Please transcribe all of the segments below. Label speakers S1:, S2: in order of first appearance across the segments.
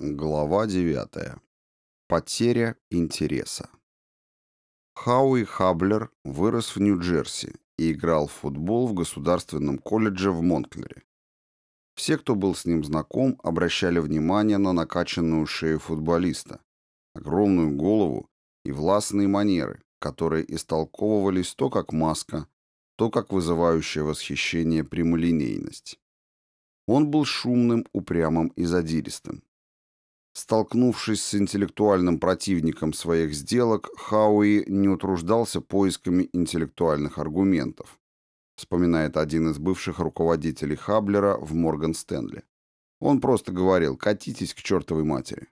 S1: Глава 9. Потеря интереса. Хауи Хаблер вырос в Нью-Джерси и играл в футбол в Государственном колледже в Монклере. Все, кто был с ним знаком, обращали внимание на накачанную шею футболиста, огромную голову и властные манеры, которые истолковывались то как маска, то как вызывающая восхищение прямолинейность. Он был шумным, упрямым и задиристым. Столкнувшись с интеллектуальным противником своих сделок, Хауи не утруждался поисками интеллектуальных аргументов, вспоминает один из бывших руководителей Хаблера в Морган Стэнли. Он просто говорил «катитесь к чертовой матери».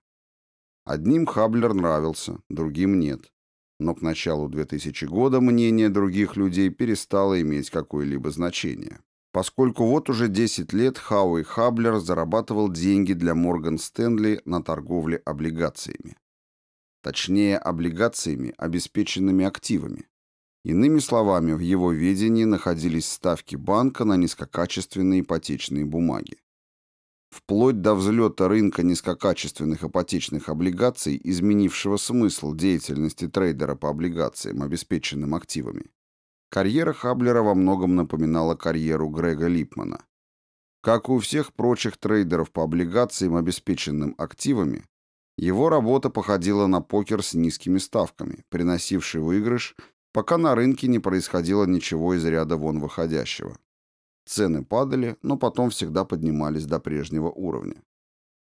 S1: Одним Хаблер нравился, другим нет. Но к началу 2000 года мнение других людей перестало иметь какое-либо значение поскольку вот уже 10 лет Хауи Хаблер зарабатывал деньги для Морган Стэнли на торговле облигациями. Точнее, облигациями, обеспеченными активами. Иными словами, в его ведении находились ставки банка на низкокачественные ипотечные бумаги. Вплоть до взлета рынка низкокачественных ипотечных облигаций, изменившего смысл деятельности трейдера по облигациям, обеспеченным активами, Карьера Хаблера во многом напоминала карьеру Грега Липмана. Как и у всех прочих трейдеров по облигациям, обеспеченным активами, его работа походила на покер с низкими ставками, приносивший выигрыш, пока на рынке не происходило ничего из ряда вон выходящего. Цены падали, но потом всегда поднимались до прежнего уровня.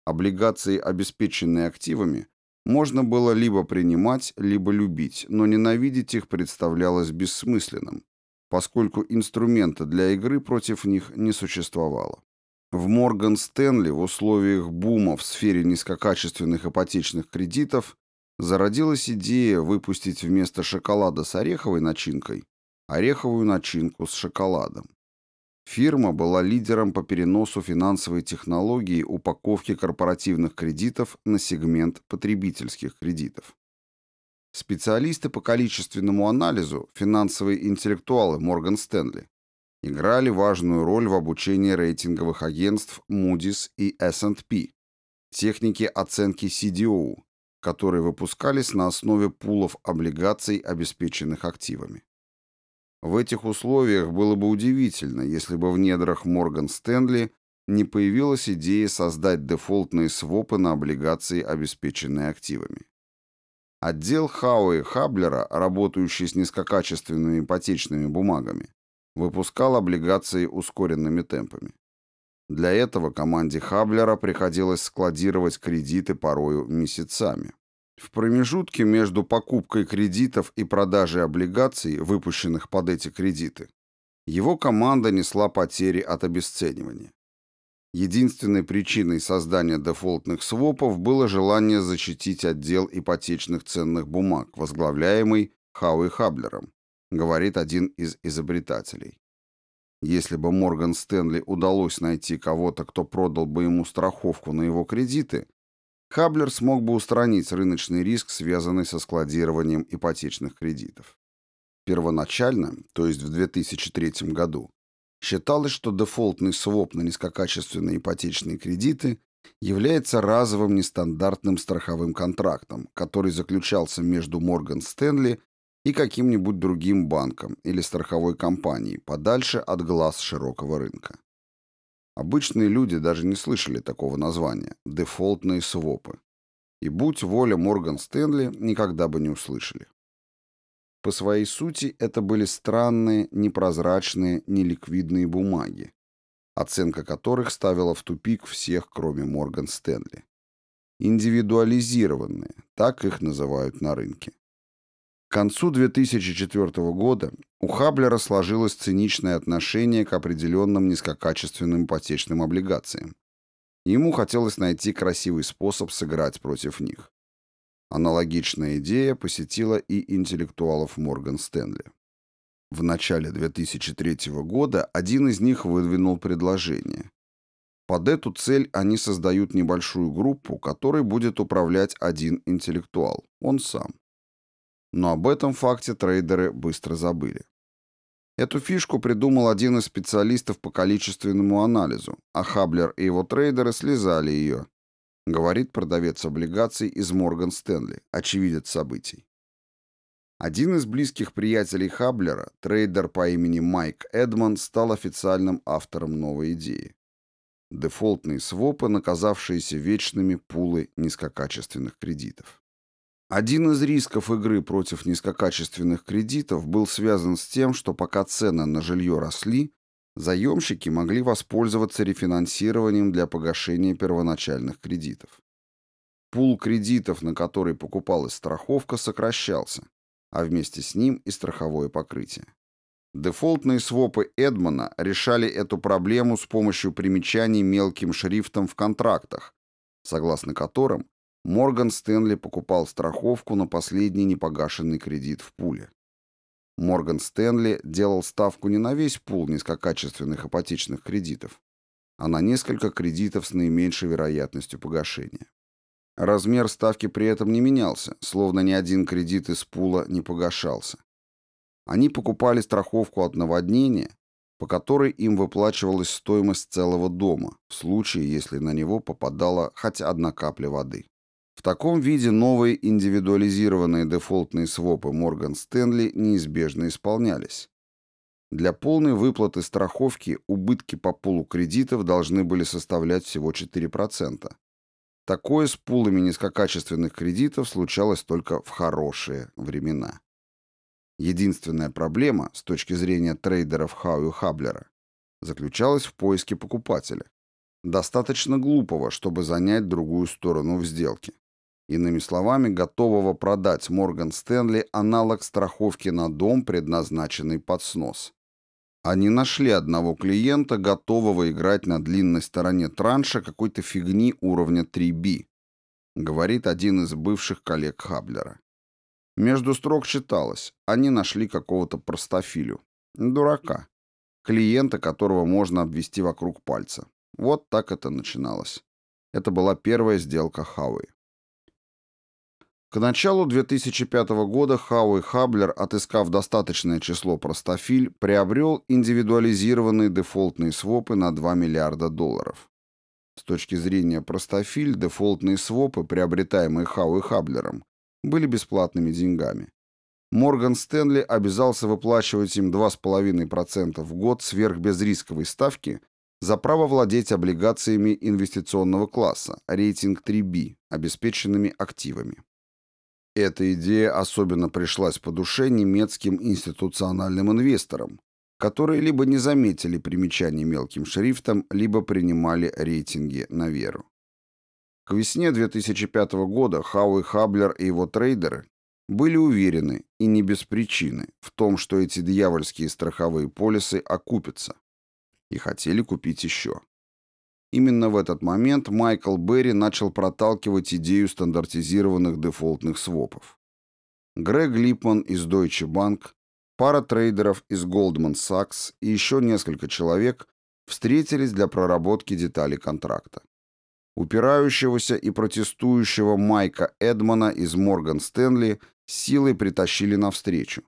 S1: Облигации, обеспеченные активами, можно было либо принимать, либо любить, но ненавидеть их представлялось бессмысленным, поскольку инструмента для игры против них не существовало. В Морган Стэнли в условиях бума в сфере низкокачественных ипотечных кредитов зародилась идея выпустить вместо шоколада с ореховой начинкой ореховую начинку с шоколадом. Фирма была лидером по переносу финансовой технологии упаковки корпоративных кредитов на сегмент потребительских кредитов. Специалисты по количественному анализу, финансовые интеллектуалы Морган Стэнли, играли важную роль в обучении рейтинговых агентств Moody's и S&P, техники оценки CDO, которые выпускались на основе пулов облигаций, обеспеченных активами. В этих условиях было бы удивительно, если бы в недрах Морган Стэнли не появилась идея создать дефолтные свопы на облигации, обеспеченные активами. Отдел Хауи Хаблера, работающий с низкокачественными ипотечными бумагами, выпускал облигации ускоренными темпами. Для этого команде Хаблера приходилось складировать кредиты порою месяцами. В промежутке между покупкой кредитов и продажей облигаций, выпущенных под эти кредиты, его команда несла потери от обесценивания. Единственной причиной создания дефолтных свопов было желание защитить отдел ипотечных ценных бумаг, возглавляемый Хауи Хаблером, говорит один из изобретателей. Если бы Морган Стэнли удалось найти кого-то, кто продал бы ему страховку на его кредиты, Хаблер смог бы устранить рыночный риск, связанный со складированием ипотечных кредитов. Первоначально, то есть в 2003 году, считалось, что дефолтный своп на низкокачественные ипотечные кредиты является разовым нестандартным страховым контрактом, который заключался между Морган Стэнли и каким-нибудь другим банком или страховой компанией подальше от глаз широкого рынка. Обычные люди даже не слышали такого названия – дефолтные свопы. И будь воля Морган Стэнли, никогда бы не услышали. По своей сути, это были странные, непрозрачные, неликвидные бумаги, оценка которых ставила в тупик всех, кроме Морган Стэнли. Индивидуализированные, так их называют на рынке. К концу 2004 года у Хаблера сложилось циничное отношение к определенным низкокачественным ипотечным облигациям. Ему хотелось найти красивый способ сыграть против них. Аналогичная идея посетила и интеллектуалов Морган Стэнли. В начале 2003 года один из них выдвинул предложение. Под эту цель они создают небольшую группу, которой будет управлять один интеллектуал, он сам. Но об этом факте трейдеры быстро забыли. Эту фишку придумал один из специалистов по количественному анализу, а Хаблер и его трейдеры слизали ее. говорит продавец облигаций из Морган Стэнли, очевидец событий. Один из близких приятелей Хаблера, трейдер по имени Майк Эдман, стал официальным автором новой идеи. Дефолтные свопы, наказавшиеся вечными пулы низкокачественных кредитов. Один из рисков игры против низкокачественных кредитов был связан с тем, что пока цены на жилье росли, заемщики могли воспользоваться рефинансированием для погашения первоначальных кредитов. Пул кредитов, на который покупалась страховка, сокращался, а вместе с ним и страховое покрытие. Дефолтные свопы Эдмана решали эту проблему с помощью примечаний мелким шрифтом в контрактах, согласно которым Морган Стэнли покупал страховку на последний непогашенный кредит в пуле. Морган Стэнли делал ставку не на весь пул низкокачественных ипотечных кредитов, а на несколько кредитов с наименьшей вероятностью погашения. Размер ставки при этом не менялся, словно ни один кредит из пула не погашался. Они покупали страховку от наводнения, по которой им выплачивалась стоимость целого дома, в случае, если на него попадала хоть одна капля воды. В таком виде новые индивидуализированные дефолтные свопы Морган Стэнли неизбежно исполнялись. Для полной выплаты страховки убытки по пулу кредитов должны были составлять всего 4%. Такое с пулами низкокачественных кредитов случалось только в хорошие времена. Единственная проблема с точки зрения трейдеров Хау и Хаблера заключалась в поиске покупателя. Достаточно глупого, чтобы занять другую сторону в сделке. Иными словами, готового продать Морган Стэнли аналог страховки на дом, предназначенный под снос. Они нашли одного клиента, готового играть на длинной стороне транша какой-то фигни уровня 3B, говорит один из бывших коллег Хаблера. Между строк читалось, они нашли какого-то простофилю, дурака, клиента, которого можно обвести вокруг пальца. Вот так это начиналось. Это была первая сделка Хауи. К началу 2005 года Хауи Хаблер, отыскав достаточное число простофиль, приобрел индивидуализированные дефолтные свопы на 2 миллиарда долларов. С точки зрения простофиль, дефолтные свопы, приобретаемые Хауи Хаблером, были бесплатными деньгами. Морган Стэнли обязался выплачивать им 2,5% в год сверхбезрисковой ставки за право владеть облигациями инвестиционного класса, рейтинг 3B, обеспеченными активами. Эта идея особенно пришлась по душе немецким институциональным инвесторам, которые либо не заметили примечаний мелким шрифтом, либо принимали рейтинги на веру. К весне 2005 года Хауи Хаблер и его трейдеры были уверены, и не без причины, в том, что эти дьявольские страховые полисы окупятся, и хотели купить еще. Именно в этот момент Майкл Берри начал проталкивать идею стандартизированных дефолтных свопов. Грег Липман из Deutsche Bank, пара трейдеров из Goldman Sachs и еще несколько человек встретились для проработки деталей контракта. Упирающегося и протестующего Майка Эдмана из Морган Стэнли силой притащили навстречу,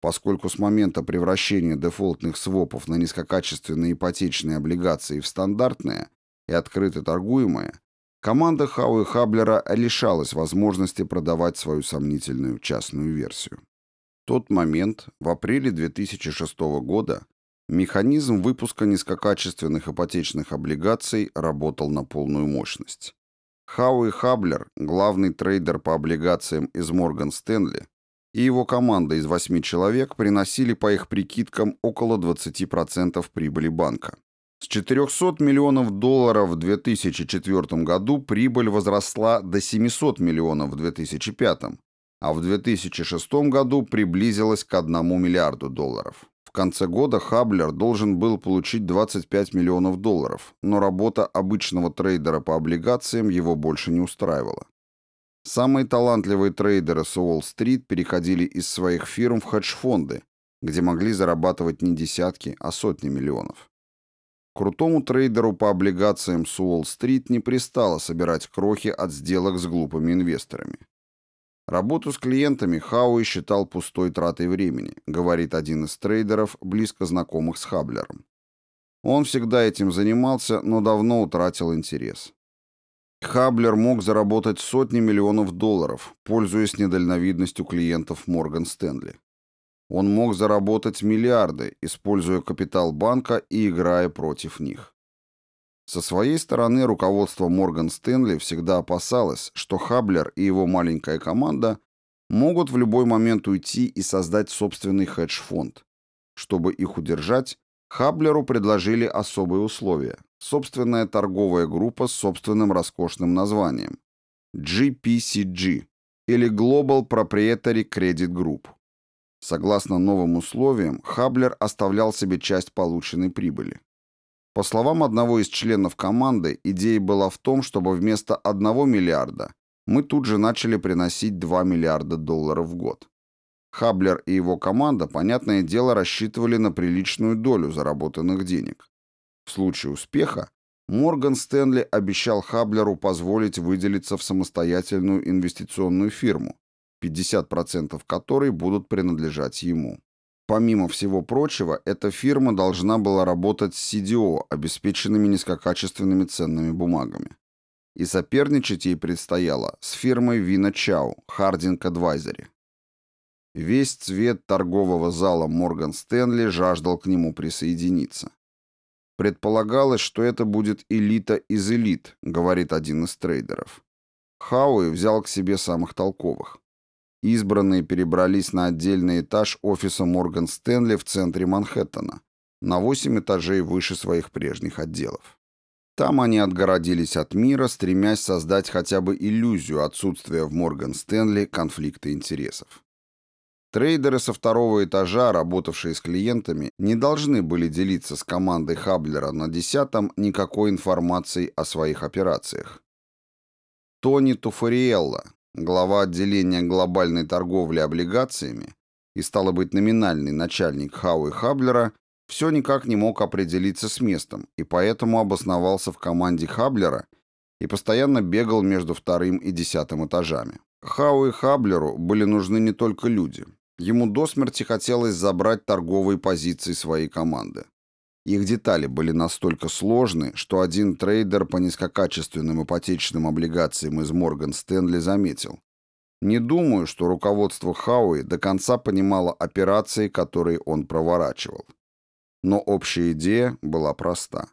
S1: поскольку с момента превращения дефолтных свопов на низкокачественные ипотечные облигации в стандартные и открыто торгуемое, команда Хауи Хаблера лишалась возможности продавать свою сомнительную частную версию. В тот момент, в апреле 2006 года, механизм выпуска низкокачественных ипотечных облигаций работал на полную мощность. Хауи Хаблер, главный трейдер по облигациям из Морган Стэнли, и его команда из восьми человек приносили по их прикидкам около 20% прибыли банка. С 400 миллионов долларов в 2004 году прибыль возросла до 700 миллионов в 2005, а в 2006 году приблизилась к 1 миллиарду долларов. В конце года Хаблер должен был получить 25 миллионов долларов, но работа обычного трейдера по облигациям его больше не устраивала. Самые талантливые трейдеры с Уолл-стрит переходили из своих фирм в хедж-фонды, где могли зарабатывать не десятки, а сотни миллионов. Крутому трейдеру по облигациям с Уолл-стрит не пристало собирать крохи от сделок с глупыми инвесторами. Работу с клиентами Хауи считал пустой тратой времени, говорит один из трейдеров, близко знакомых с Хаблером. Он всегда этим занимался, но давно утратил интерес. Хаблер мог заработать сотни миллионов долларов, пользуясь недальновидностью клиентов Морган Стэнли. Он мог заработать миллиарды, используя капитал банка и играя против них. Со своей стороны руководство Морган Стэнли всегда опасалось, что Хаблер и его маленькая команда могут в любой момент уйти и создать собственный хедж-фонд. Чтобы их удержать, Хаблеру предложили особые условия. Собственная торговая группа с собственным роскошным названием GPCG или Global Proprietary Credit Group. Согласно новым условиям, Хаблер оставлял себе часть полученной прибыли. По словам одного из членов команды, идея была в том, чтобы вместо 1 миллиарда мы тут же начали приносить 2 миллиарда долларов в год. Хаблер и его команда, понятное дело, рассчитывали на приличную долю заработанных денег. В случае успеха Морган Стэнли обещал Хаблеру позволить выделиться в самостоятельную инвестиционную фирму, 50% которой будут принадлежать ему. Помимо всего прочего, эта фирма должна была работать с CDO, обеспеченными низкокачественными ценными бумагами. И соперничать ей предстояло с фирмой Вина Чау, Harding Advisory. Весь цвет торгового зала Морган Стэнли жаждал к нему присоединиться. Предполагалось, что это будет элита из элит, говорит один из трейдеров. Хауи взял к себе самых толковых. Избранные перебрались на отдельный этаж офиса Морган Стэнли в центре Манхэттена, на 8 этажей выше своих прежних отделов. Там они отгородились от мира, стремясь создать хотя бы иллюзию отсутствия в Морган Стэнли конфликта интересов. Трейдеры со второго этажа, работавшие с клиентами, не должны были делиться с командой Хаблера на десятом никакой информацией о своих операциях. Тони Туфариелла, глава отделения глобальной торговли облигациями и, стало быть, номинальный начальник Хауи Хаблера, все никак не мог определиться с местом и поэтому обосновался в команде Хаблера и постоянно бегал между вторым и десятым этажами. Хауи Хаблеру были нужны не только люди. Ему до смерти хотелось забрать торговые позиции своей команды. Их детали были настолько сложны, что один трейдер по низкокачественным ипотечным облигациям из Морган Стэнли заметил. Не думаю, что руководство Хауи до конца понимало операции, которые он проворачивал. Но общая идея была проста.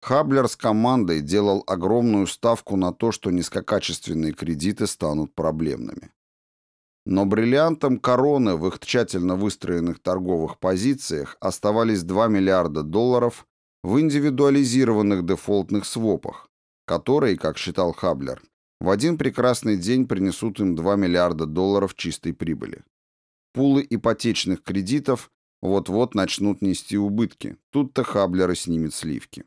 S1: Хаблер с командой делал огромную ставку на то, что низкокачественные кредиты станут проблемными. Но бриллиантом короны в их тщательно выстроенных торговых позициях оставались 2 миллиарда долларов в индивидуализированных дефолтных свопах, которые, как считал Хаблер, в один прекрасный день принесут им 2 миллиарда долларов чистой прибыли. Пулы ипотечных кредитов вот-вот начнут нести убытки, тут-то Хаблер и снимет сливки.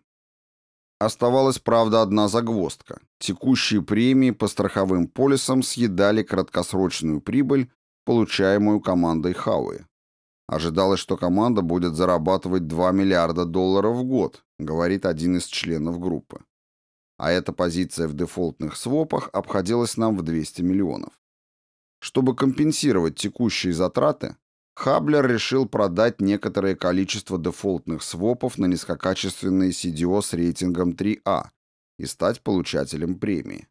S1: Оставалась, правда, одна загвоздка. Текущие премии по страховым полисам съедали краткосрочную прибыль, получаемую командой Хауи. Ожидалось, что команда будет зарабатывать 2 миллиарда долларов в год, говорит один из членов группы. А эта позиция в дефолтных свопах обходилась нам в 200 миллионов. Чтобы компенсировать текущие затраты, Хаблер решил продать некоторое количество дефолтных свопов на низкокачественные CDO с рейтингом 3А и стать получателем премии.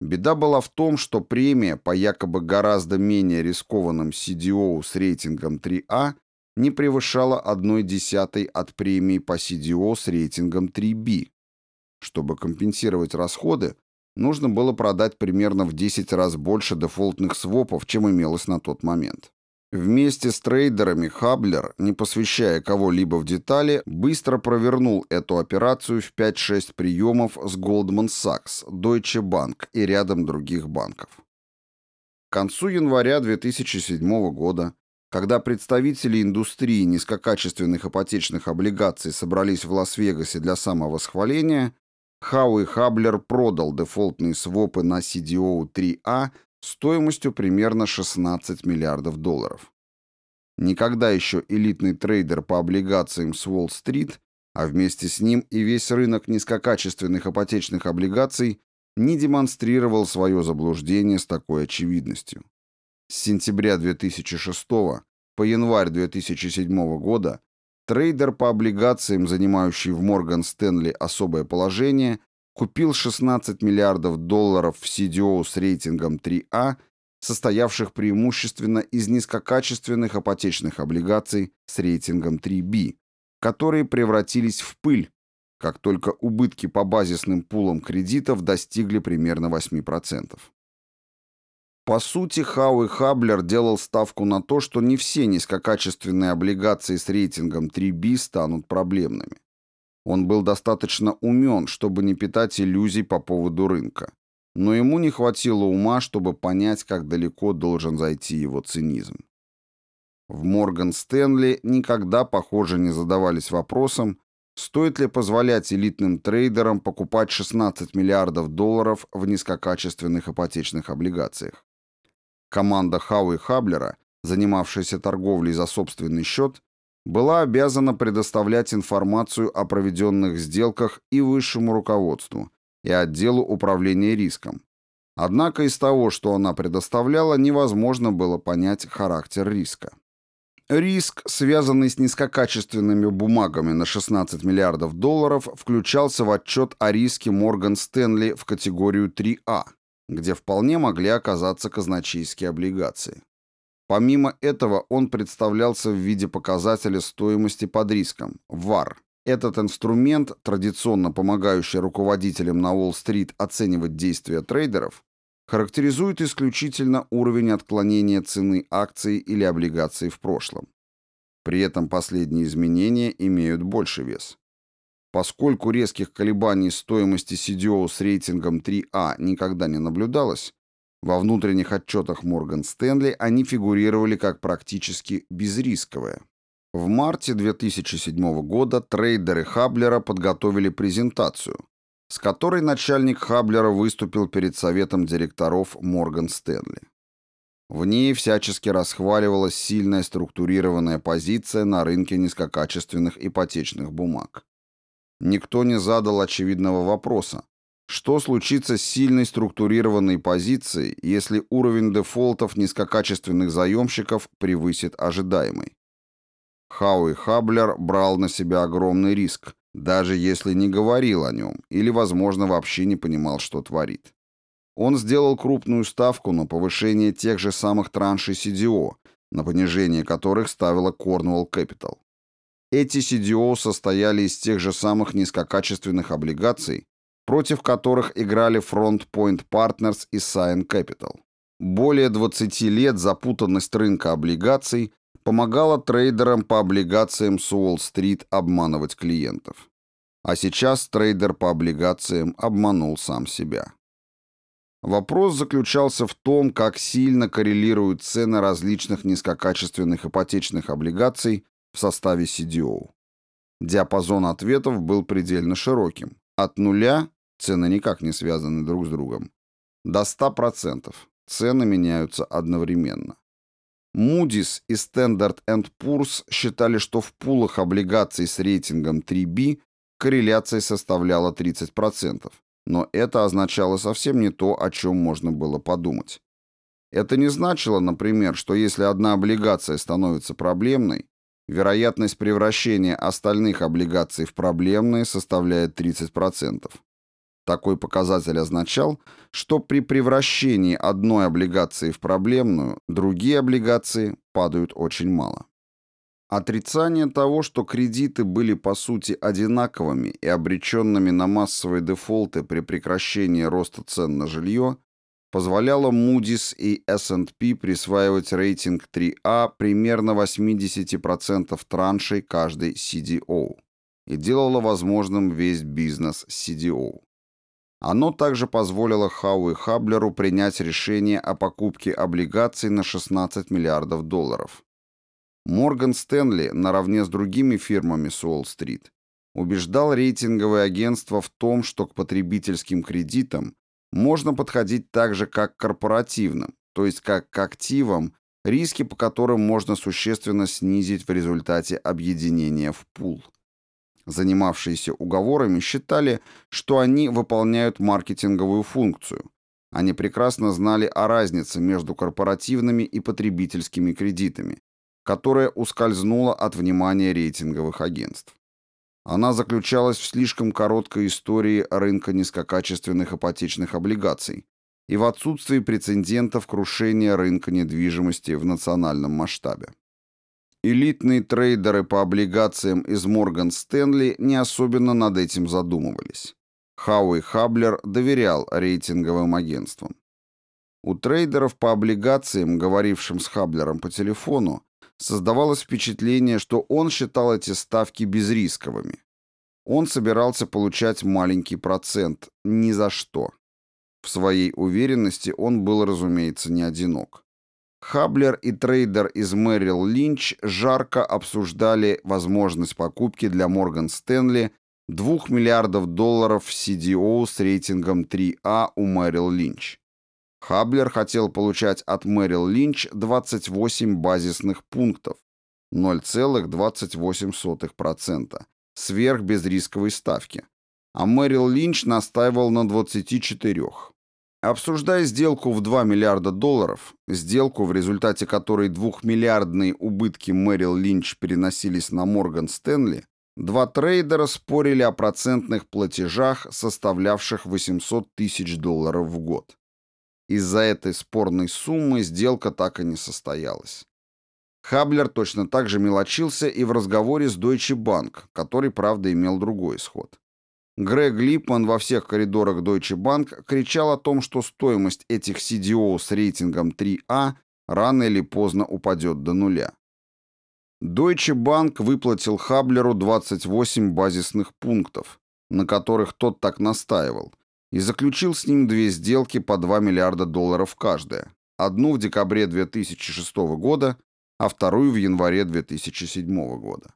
S1: Беда была в том, что премия по якобы гораздо менее рискованным CDO с рейтингом 3А не превышала 1 десятой от премии по CDO с рейтингом 3B. Чтобы компенсировать расходы, нужно было продать примерно в 10 раз больше дефолтных свопов, чем имелось на тот момент. Вместе с трейдерами Хаблер, не посвящая кого-либо в детали, быстро провернул эту операцию в 5-6 приемов с Goldman Sachs, Deutsche Bank и рядом других банков. К концу января 2007 года, когда представители индустрии низкокачественных ипотечных облигаций собрались в Лас-Вегасе для самовосхваления, Хауи Хаблер продал дефолтные свопы на CDO 3А стоимостью примерно 16 миллиардов долларов. Никогда еще элитный трейдер по облигациям с Уолл-стрит, а вместе с ним и весь рынок низкокачественных ипотечных облигаций не демонстрировал свое заблуждение с такой очевидностью. С сентября 2006 по январь 2007 года трейдер по облигациям, занимающий в Морган Стэнли особое положение, купил 16 миллиардов долларов в CDO с рейтингом 3А, состоявших преимущественно из низкокачественных ипотечных облигаций с рейтингом 3B, которые превратились в пыль, как только убытки по базисным пулам кредитов достигли примерно 8%. По сути, Хауи Хаблер делал ставку на то, что не все низкокачественные облигации с рейтингом 3B станут проблемными. Он был достаточно умен, чтобы не питать иллюзий по поводу рынка. Но ему не хватило ума, чтобы понять, как далеко должен зайти его цинизм. В Морган Стэнли никогда, похоже, не задавались вопросом, стоит ли позволять элитным трейдерам покупать 16 миллиардов долларов в низкокачественных ипотечных облигациях. Команда Хауи Хаблера, занимавшаяся торговлей за собственный счет, была обязана предоставлять информацию о проведенных сделках и высшему руководству, и отделу управления риском. Однако из того, что она предоставляла, невозможно было понять характер риска. Риск, связанный с низкокачественными бумагами на 16 миллиардов долларов, включался в отчет о риске Морган Стэнли в категорию 3А, где вполне могли оказаться казначейские облигации. Помимо этого, он представлялся в виде показателя стоимости под риском – ВАР. Этот инструмент, традиционно помогающий руководителям на Уолл-стрит оценивать действия трейдеров, характеризует исключительно уровень отклонения цены акций или облигаций в прошлом. При этом последние изменения имеют больше вес. Поскольку резких колебаний стоимости CDO с рейтингом 3А никогда не наблюдалось, во внутренних отчетах Морган Стэнли они фигурировали как практически безрисковые. В марте 2007 года трейдеры Хаблера подготовили презентацию, с которой начальник Хаблера выступил перед советом директоров Морган Стэнли. В ней всячески расхваливалась сильная структурированная позиция на рынке низкокачественных ипотечных бумаг. Никто не задал очевидного вопроса. Что случится с сильной структурированной позицией, если уровень дефолтов низкокачественных заемщиков превысит ожидаемый? Хауи Хаблер брал на себя огромный риск, даже если не говорил о нем или, возможно, вообще не понимал, что творит. Он сделал крупную ставку на повышение тех же самых траншей CDO, на понижение которых ставила Cornwall Capital. Эти CDO состояли из тех же самых низкокачественных облигаций, против которых играли Front Point Partners и Cyan Capital. Более 20 лет запутанность рынка облигаций помогала трейдерам по облигациям с Уолл-стрит обманывать клиентов. А сейчас трейдер по облигациям обманул сам себя. Вопрос заключался в том, как сильно коррелируют цены различных низкокачественных ипотечных облигаций в составе CDO. Диапазон ответов был предельно широким. От нуля, цены никак не связаны друг с другом, до 100%. Цены меняются одновременно. Moody's и Standard Poor's считали, что в пулах облигаций с рейтингом 3B корреляция составляла 30%, но это означало совсем не то, о чем можно было подумать. Это не значило, например, что если одна облигация становится проблемной, вероятность превращения остальных облигаций в проблемные составляет 30%. Такой показатель означал, что при превращении одной облигации в проблемную, другие облигации падают очень мало. Отрицание того, что кредиты были по сути одинаковыми и обреченными на массовые дефолты при прекращении роста цен на жилье, позволяло Moody's и S&P присваивать рейтинг 3А примерно 80% траншей каждой CDO и делало возможным весь бизнес CDO. Оно также позволило Хау и Хаблеру принять решение о покупке облигаций на 16 миллиардов долларов. Морган Стэнли, наравне с другими фирмами с Уолл-стрит, убеждал рейтинговые агентства в том, что к потребительским кредитам можно подходить так же, как к корпоративным, то есть как к активам, риски по которым можно существенно снизить в результате объединения в пул занимавшиеся уговорами, считали, что они выполняют маркетинговую функцию. Они прекрасно знали о разнице между корпоративными и потребительскими кредитами, которая ускользнула от внимания рейтинговых агентств. Она заключалась в слишком короткой истории рынка низкокачественных ипотечных облигаций и в отсутствии прецедентов крушения рынка недвижимости в национальном масштабе. Элитные трейдеры по облигациям из Морган Стэнли не особенно над этим задумывались. Хауи Хаблер доверял рейтинговым агентствам. У трейдеров по облигациям, говорившим с Хаблером по телефону, создавалось впечатление, что он считал эти ставки безрисковыми. Он собирался получать маленький процент ни за что. В своей уверенности он был, разумеется, не одинок. Хаблер и трейдер из Мэрил Линч жарко обсуждали возможность покупки для Морган Стэнли 2 миллиардов долларов в CDO с рейтингом 3А у Мэрил Линч. Хаблер хотел получать от Мэрил Линч 28 базисных пунктов, 0,28%, сверх безрисковой ставки, а Мэрил Линч настаивал на 24. Обсуждая сделку в 2 миллиарда долларов, сделку, в результате которой двухмиллиардные убытки Мэрил Линч переносились на Морган Стэнли, два трейдера спорили о процентных платежах, составлявших 800 тысяч долларов в год. Из-за этой спорной суммы сделка так и не состоялась. Хаблер точно так же мелочился и в разговоре с Deutsche Bank, который, правда, имел другой исход. Грег Липман во всех коридорах Deutsche Bank кричал о том, что стоимость этих CDO с рейтингом 3А рано или поздно упадет до нуля. Deutsche Bank выплатил Хаблеру 28 базисных пунктов, на которых тот так настаивал, и заключил с ним две сделки по 2 миллиарда долларов каждая. Одну в декабре 2006 года, а вторую в январе 2007 года.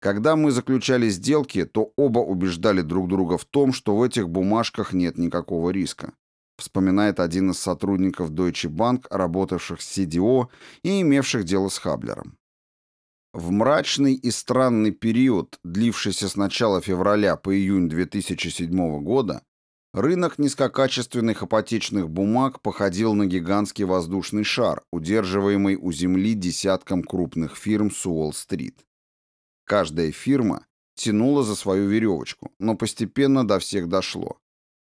S1: Когда мы заключали сделки, то оба убеждали друг друга в том, что в этих бумажках нет никакого риска, вспоминает один из сотрудников Deutsche Bank, работавших с CDO и имевших дело с Хаблером. В мрачный и странный период, длившийся с начала февраля по июнь 2007 года, Рынок низкокачественных ипотечных бумаг походил на гигантский воздушный шар, удерживаемый у земли десятком крупных фирм с Уолл-стрит. Каждая фирма тянула за свою веревочку, но постепенно до всех дошло.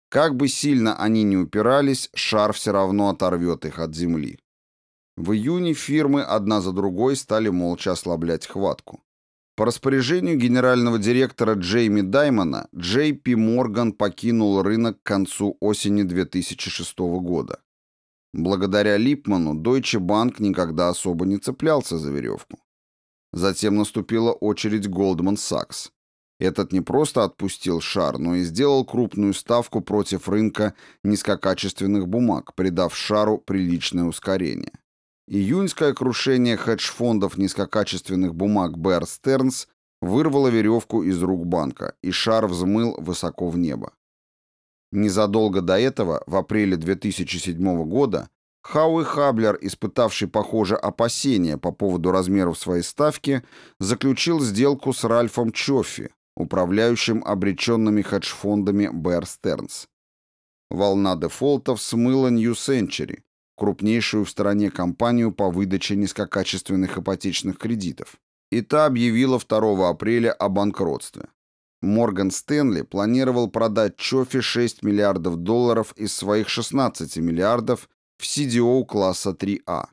S1: Как бы сильно они ни упирались, шар все равно оторвет их от земли. В июне фирмы одна за другой стали молча ослаблять хватку. По распоряжению генерального директора Джейми Даймона, Джей Пи Морган покинул рынок к концу осени 2006 года. Благодаря Липману Deutsche Bank никогда особо не цеплялся за веревку. Затем наступила очередь Goldman Sachs. Этот не просто отпустил шар, но и сделал крупную ставку против рынка низкокачественных бумаг, придав шару приличное ускорение. Июньское крушение хедж-фондов низкокачественных бумаг Bear Stearns вырвало веревку из рук банка, и шар взмыл высоко в небо. Незадолго до этого, в апреле 2007 года, Хауи Хаблер, испытавший, похоже, опасения по поводу размеров своей ставки, заключил сделку с Ральфом Чоффи, управляющим обреченными хедж-фондами Bear Stearns. Волна дефолтов смыла New Century, крупнейшую в стране компанию по выдаче низкокачественных ипотечных кредитов, и та объявила 2 апреля о банкротстве. Морган Стэнли планировал продать Чофи 6 миллиардов долларов из своих 16 миллиардов в CDO класса 3А.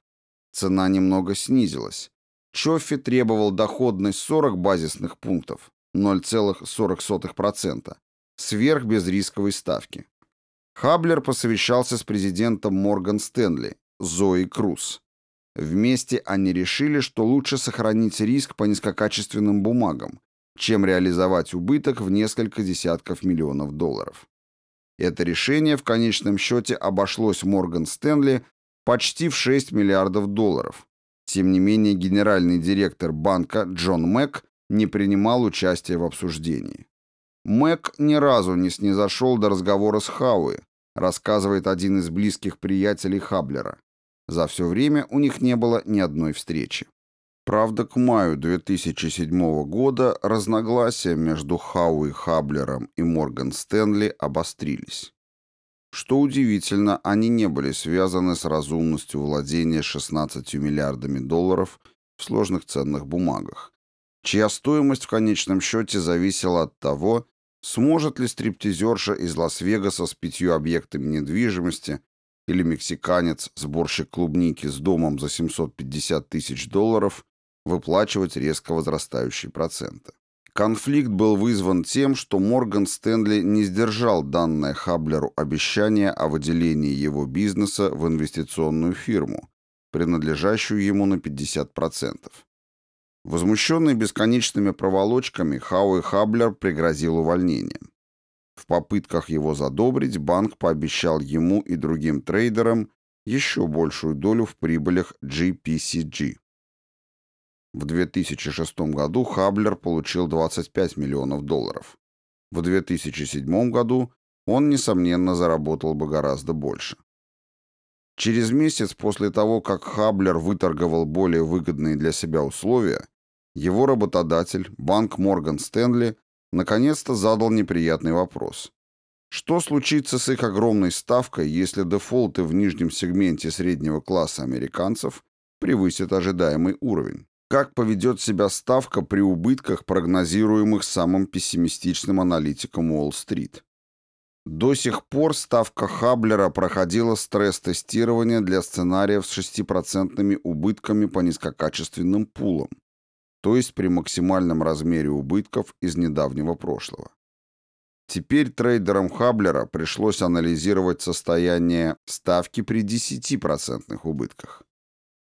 S1: Цена немного снизилась. Чофи требовал доходность 40 базисных пунктов, 0,40%, сверх безрисковой ставки. Хаблер посовещался с президентом Морган Стэнли, Зои Круз. Вместе они решили, что лучше сохранить риск по низкокачественным бумагам, чем реализовать убыток в несколько десятков миллионов долларов. Это решение в конечном счете обошлось Морган Стэнли почти в 6 миллиардов долларов. Тем не менее, генеральный директор банка Джон Мэг не принимал участия в обсуждении. Мэг ни разу не снизошел до разговора с Хауи, рассказывает один из близких приятелей Хаблера. За все время у них не было ни одной встречи. Правда, к маю 2007 года разногласия между Хауи Хаблером и Морган Стэнли обострились. Что удивительно, они не были связаны с разумностью владения 16 миллиардами долларов в сложных ценных бумагах, чья стоимость в конечном счете зависела от того, сможет ли стриптизерша из Лас-Вегаса с пятью объектами недвижимости или мексиканец, сборщик клубники с домом за 750 тысяч долларов, выплачивать резко возрастающие проценты. Конфликт был вызван тем, что Морган Стэнли не сдержал данное Хаблеру обещание о выделении его бизнеса в инвестиционную фирму, принадлежащую ему на 50%. Возмущенный бесконечными проволочками, Хауи Хаблер пригрозил увольнением. В попытках его задобрить банк пообещал ему и другим трейдерам еще большую долю в прибылях GPCG. В 2006 году Хаблер получил 25 миллионов долларов. В 2007 году он, несомненно, заработал бы гораздо больше. Через месяц после того, как Хаблер выторговал более выгодные для себя условия, его работодатель, банк Морган Стэнли, наконец-то задал неприятный вопрос. Что случится с их огромной ставкой, если дефолты в нижнем сегменте среднего класса американцев превысят ожидаемый уровень? Как поведет себя ставка при убытках, прогнозируемых самым пессимистичным аналитиком Уолл-стрит? До сих пор ставка Хаблера проходила стресс-тестирование для сценариев с 6% убытками по низкокачественным пулам, то есть при максимальном размере убытков из недавнего прошлого. Теперь трейдерам Хаблера пришлось анализировать состояние ставки при 10% убытках.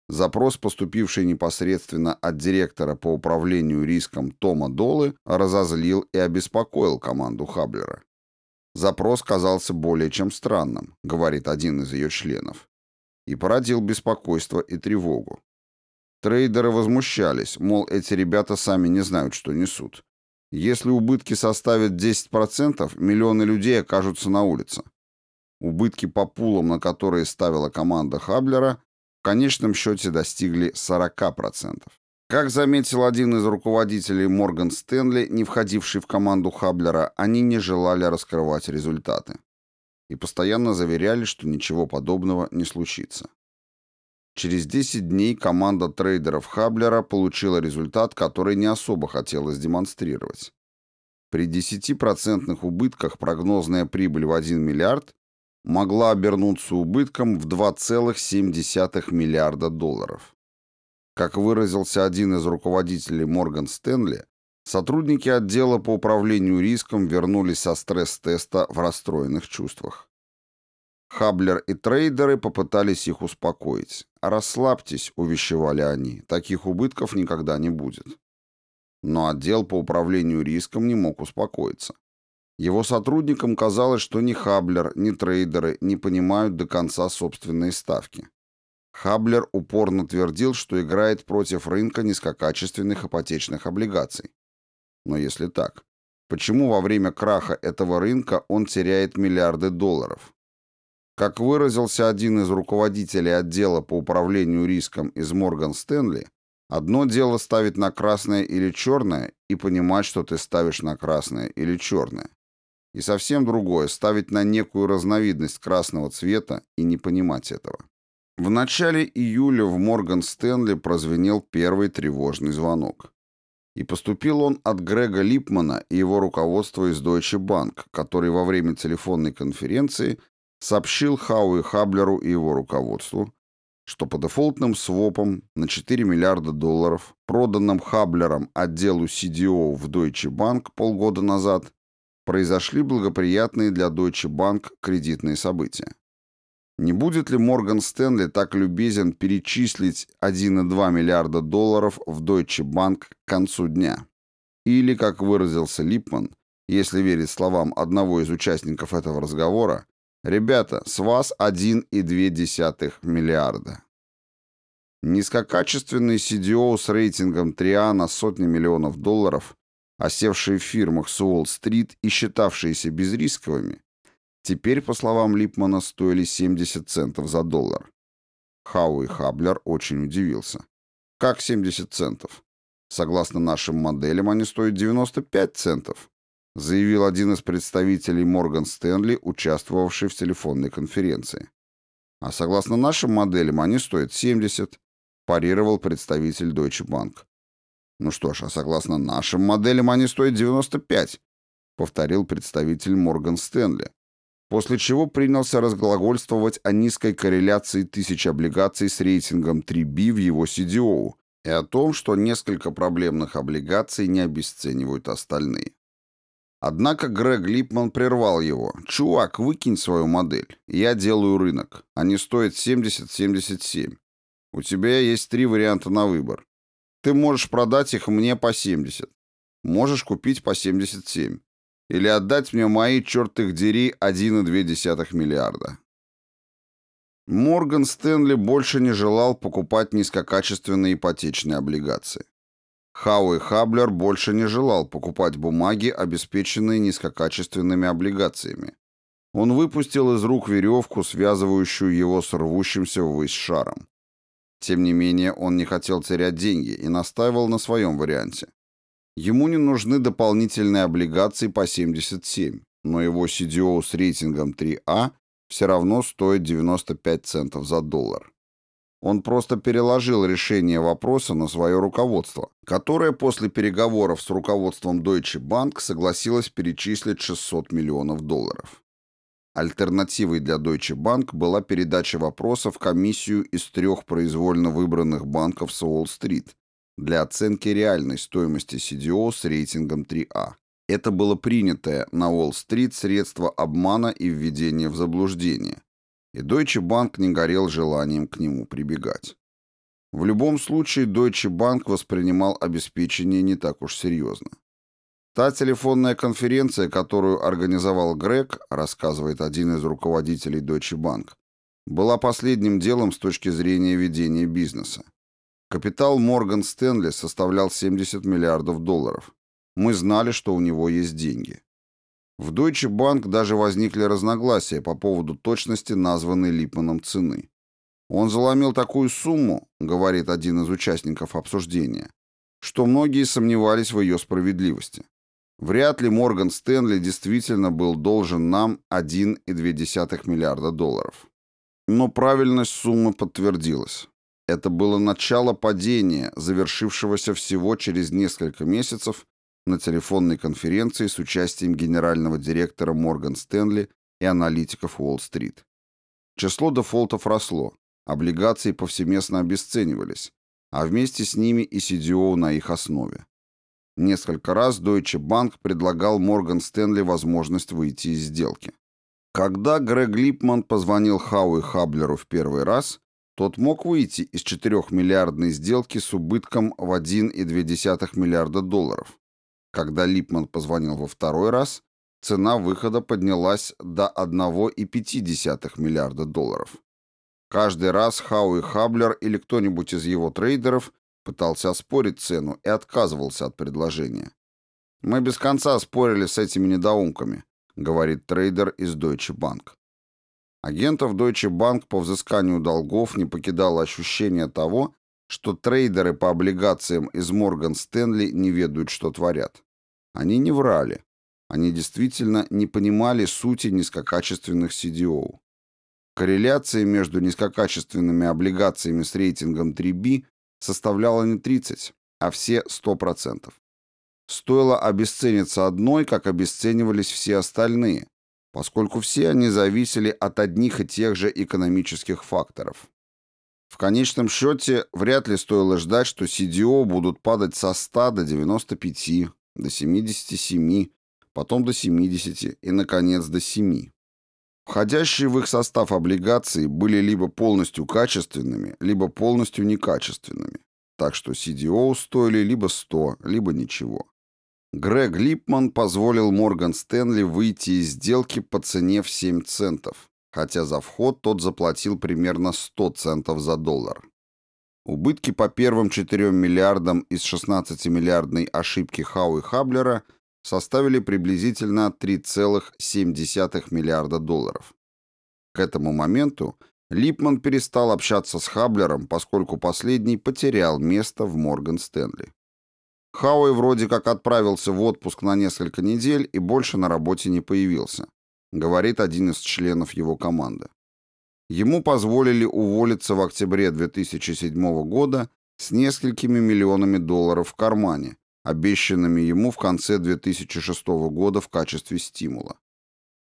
S1: Запрос, поступивший непосредственно от директора по управлению риском Тома Долы, разозлил и обеспокоил команду Хаблера. Запрос казался более чем странным, говорит один из ее членов, и породил беспокойство и тревогу. Трейдеры возмущались, мол, эти ребята сами не знают, что несут. Если убытки составят 10%, миллионы людей окажутся на улице. Убытки по пулам, на которые ставила команда Хаблера, в конечном счете достигли 40%. Как заметил один из руководителей Морган Стэнли, не входивший в команду Хаблера, они не желали раскрывать результаты. И постоянно заверяли, что ничего подобного не случится. Через 10 дней команда трейдеров Хаблера получила результат, который не особо хотелось демонстрировать. При 10% убытках прогнозная прибыль в 1 миллиард могла обернуться убытком в 2,7 миллиарда долларов. Как выразился один из руководителей Морган Стэнли, сотрудники отдела по управлению риском вернулись со стресс-теста в расстроенных чувствах. Хаблер и трейдеры попытались их успокоить. «Расслабьтесь», — увещевали они, — «таких убытков никогда не будет». Но отдел по управлению риском не мог успокоиться. Его сотрудникам казалось, что ни Хаблер, ни трейдеры не понимают до конца собственные ставки. Хаблер упорно твердил, что играет против рынка низкокачественных ипотечных облигаций. Но если так, почему во время краха этого рынка он теряет миллиарды долларов? Как выразился один из руководителей отдела по управлению риском из Морган Стэнли, одно дело ставить на красное или черное и понимать, что ты ставишь на красное или черное. И совсем другое – ставить на некую разновидность красного цвета и не понимать этого. В начале июля в Морган Стэнли прозвенел первый тревожный звонок. И поступил он от Грега Липмана и его руководства из Deutsche Bank, который во время телефонной конференции сообщил Хауи Хаблеру и его руководству, что по дефолтным свопам на 4 миллиарда долларов, проданным Хаблером отделу CDO в Deutsche Bank полгода назад, произошли благоприятные для Deutsche Bank кредитные события. Не будет ли Морган Стэнли так любезен перечислить 1,2 миллиарда долларов в Deutsche Bank к концу дня? Или, как выразился Липман, если верить словам одного из участников этого разговора, Ребята, с вас 1,2 миллиарда. Низкокачественный CDO с рейтингом 3А на сотни миллионов долларов, осевшие в фирмах с Уолл-стрит и считавшиеся безрисковыми, теперь, по словам Липмана, стоили 70 центов за доллар. Хауи Хаблер очень удивился. Как 70 центов? Согласно нашим моделям, они стоят 95 центов заявил один из представителей Морган Стэнли, участвовавший в телефонной конференции. А согласно нашим моделям они стоят 70, парировал представитель Deutsche Bank. Ну что ж, а согласно нашим моделям они стоят 95, повторил представитель Морган Стэнли, после чего принялся разглагольствовать о низкой корреляции тысяч облигаций с рейтингом 3B в его CDO и о том, что несколько проблемных облигаций не обесценивают остальные. Однако Грег Липман прервал его. «Чувак, выкинь свою модель. Я делаю рынок. Они стоят 70-77. У тебя есть три варианта на выбор. Ты можешь продать их мне по 70. Можешь купить по 77. Или отдать мне мои, черт их дери, 1,2 миллиарда». Морган Стэнли больше не желал покупать низкокачественные ипотечные облигации. Хауи Хаблер больше не желал покупать бумаги, обеспеченные низкокачественными облигациями. Он выпустил из рук веревку, связывающую его с рвущимся ввысь шаром. Тем не менее, он не хотел терять деньги и настаивал на своем варианте. Ему не нужны дополнительные облигации по 77, но его CDO с рейтингом 3А все равно стоит 95 центов за доллар. Он просто переложил решение вопроса на свое руководство, которое после переговоров с руководством Deutsche Bank согласилось перечислить 600 миллионов долларов. Альтернативой для Deutsche Bank была передача вопроса в комиссию из трех произвольно выбранных банков с Уолл-стрит для оценки реальной стоимости CDO с рейтингом 3А. Это было принятое на Уолл-стрит средство обмана и введения в заблуждение, и Deutsche Bank не горел желанием к нему прибегать. В любом случае, Deutsche Bank воспринимал обеспечение не так уж серьезно. Та телефонная конференция, которую организовал Грег, рассказывает один из руководителей Deutsche Bank, была последним делом с точки зрения ведения бизнеса. Капитал Морган Стэнли составлял 70 миллиардов долларов. Мы знали, что у него есть деньги. В Deutsche Bank даже возникли разногласия по поводу точности названной Липманом цены. Он заломил такую сумму, говорит один из участников обсуждения, что многие сомневались в ее справедливости. Вряд ли Морган Стэнли действительно был должен нам 1,2 миллиарда долларов. Но правильность суммы подтвердилась. Это было начало падения, завершившегося всего через несколько месяцев на телефонной конференции с участием генерального директора Морган Стэнли и аналитиков Уолл-стрит. Число дефолтов росло, облигации повсеместно обесценивались, а вместе с ними и CDO на их основе. Несколько раз Deutsche Bank предлагал Морган Стэнли возможность выйти из сделки. Когда Грег Липман позвонил Хауи Хаблеру в первый раз, тот мог выйти из 4-миллиардной сделки с убытком в 1,2 миллиарда долларов, когда Липман позвонил во второй раз, цена выхода поднялась до 1,5 миллиарда долларов. Каждый раз Хауи Хаблер или кто-нибудь из его трейдеров пытался оспорить цену и отказывался от предложения. «Мы без конца спорили с этими недоумками», — говорит трейдер из Deutsche Bank. Агентов Deutsche Bank по взысканию долгов не покидало ощущение того, что трейдеры по облигациям из Морган Стэнли не ведают, что творят. Они не врали. Они действительно не понимали сути низкокачественных CDO. Корреляция между низкокачественными облигациями с рейтингом 3B составляла не 30, а все 100%. Стоило обесцениться одной, как обесценивались все остальные, поскольку все они зависели от одних и тех же экономических факторов. В конечном счете, вряд ли стоило ждать, что CDO будут падать со 100 до 95, до 77, потом до 70 и, наконец, до 7. Входящие в их состав облигации были либо полностью качественными, либо полностью некачественными. Так что CDO стоили либо 100, либо ничего. Грег Липман позволил Морган Стэнли выйти из сделки по цене в 7 центов, хотя за вход тот заплатил примерно 100 центов за доллар. Убытки по первым 4 миллиардам из 16-миллиардной ошибки Хау и Хаблера составили приблизительно 3,7 миллиарда долларов. К этому моменту Липман перестал общаться с Хаблером, поскольку последний потерял место в Морган Стэнли. Хауэй вроде как отправился в отпуск на несколько недель и больше на работе не появился, говорит один из членов его команды. Ему позволили уволиться в октябре 2007 года с несколькими миллионами долларов в кармане, обещанными ему в конце 2006 года в качестве стимула.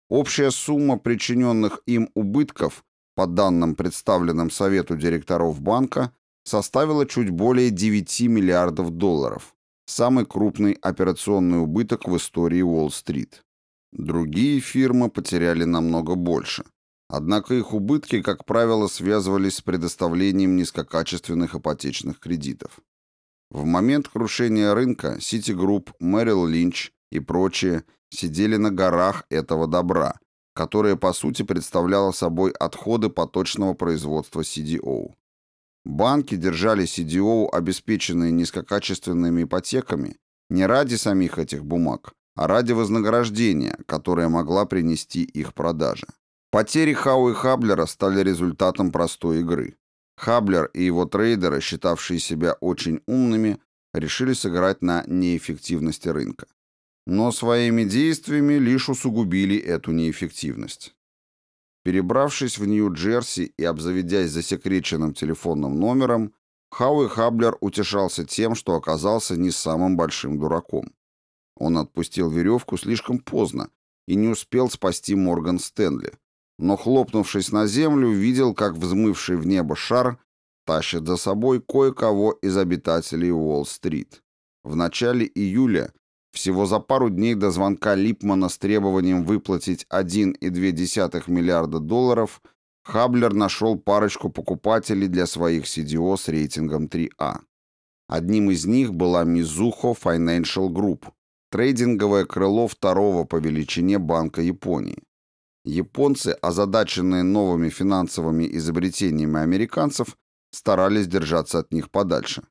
S1: Общая сумма причиненных им убытков, по данным, представленным Совету директоров банка, составила чуть более 9 миллиардов долларов, самый крупный операционный убыток в истории Уолл-стрит. Другие фирмы потеряли намного больше. Однако их убытки, как правило, связывались с предоставлением низкокачественных ипотечных кредитов. В момент крушения рынка Citigroup, Merrill Lynch и прочие сидели на горах этого добра, которое по сути представляло собой отходы поточного производства CDO. Банки держали CDO, обеспеченные низкокачественными ипотеками, не ради самих этих бумаг, а ради вознаграждения, которое могла принести их продажа. Потери Хау и Хаблера стали результатом простой игры. Хаблер и его трейдеры, считавшие себя очень умными, решили сыграть на неэффективности рынка. Но своими действиями лишь усугубили эту неэффективность. Перебравшись в Нью-Джерси и обзаведясь засекреченным телефонным номером, Хауи Хаблер утешался тем, что оказался не самым большим дураком. Он отпустил веревку слишком поздно и не успел спасти Морган Стэнли, но, хлопнувшись на землю, видел, как взмывший в небо шар тащит за собой кое-кого из обитателей Уолл-стрит. В начале июля, всего за пару дней до звонка Липмана с требованием выплатить 1,2 миллиарда долларов, Хаблер нашел парочку покупателей для своих CDO с рейтингом 3А. Одним из них была Mizuho Financial Group, трейдинговое крыло второго по величине Банка Японии. Японцы, озадаченные новыми финансовыми изобретениями американцев, старались держаться от них подальше.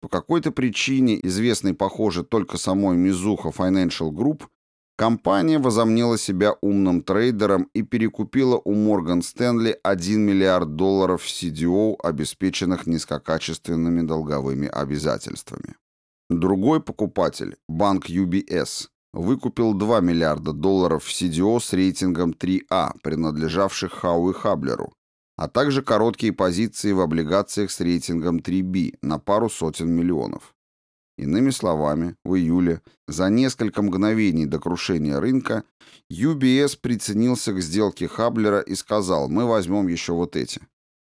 S1: По какой-то причине, известной, похоже, только самой Mizuho Financial Group, компания возомнила себя умным трейдером и перекупила у Морган Стэнли 1 миллиард долларов CDO, обеспеченных низкокачественными долговыми обязательствами. Другой покупатель, банк UBS, выкупил 2 миллиарда долларов в CDO с рейтингом 3А, принадлежавших Хауи Хаблеру, а также короткие позиции в облигациях с рейтингом 3B на пару сотен миллионов. Иными словами, в июле, за несколько мгновений до крушения рынка, UBS приценился к сделке Хаблера и сказал «мы возьмем еще вот эти».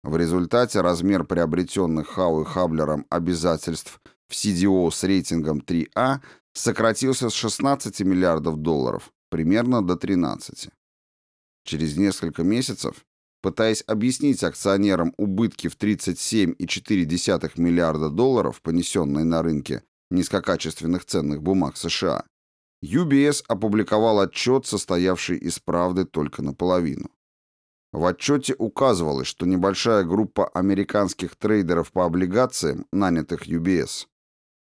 S1: В результате размер приобретенных Хау и Хаблером обязательств в CDO с рейтингом 3А сократился с 16 миллиардов долларов примерно до 13. Через несколько месяцев, пытаясь объяснить акционерам убытки в 37,4 миллиарда долларов, понесенные на рынке низкокачественных ценных бумаг США, UBS опубликовал отчет, состоявший из правды только наполовину. В отчете указывалось, что небольшая группа американских трейдеров по облигациям, нанятых UBS,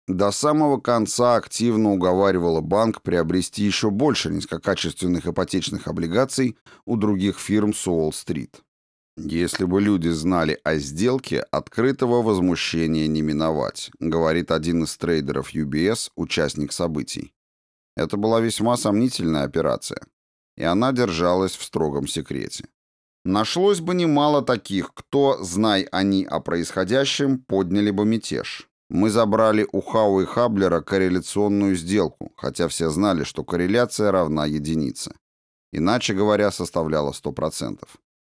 S1: до самого конца активно уговаривала банк приобрести еще больше низкокачественных ипотечных облигаций у других фирм с Уолл-стрит. «Если бы люди знали о сделке, открытого возмущения не миновать», говорит один из трейдеров UBS, участник событий. Это была весьма сомнительная операция, и она держалась в строгом секрете. Нашлось бы немало таких, кто, знай они о происходящем, подняли бы мятеж. Мы забрали у Хау и Хаблера корреляционную сделку, хотя все знали, что корреляция равна единице. Иначе говоря, составляла 100%.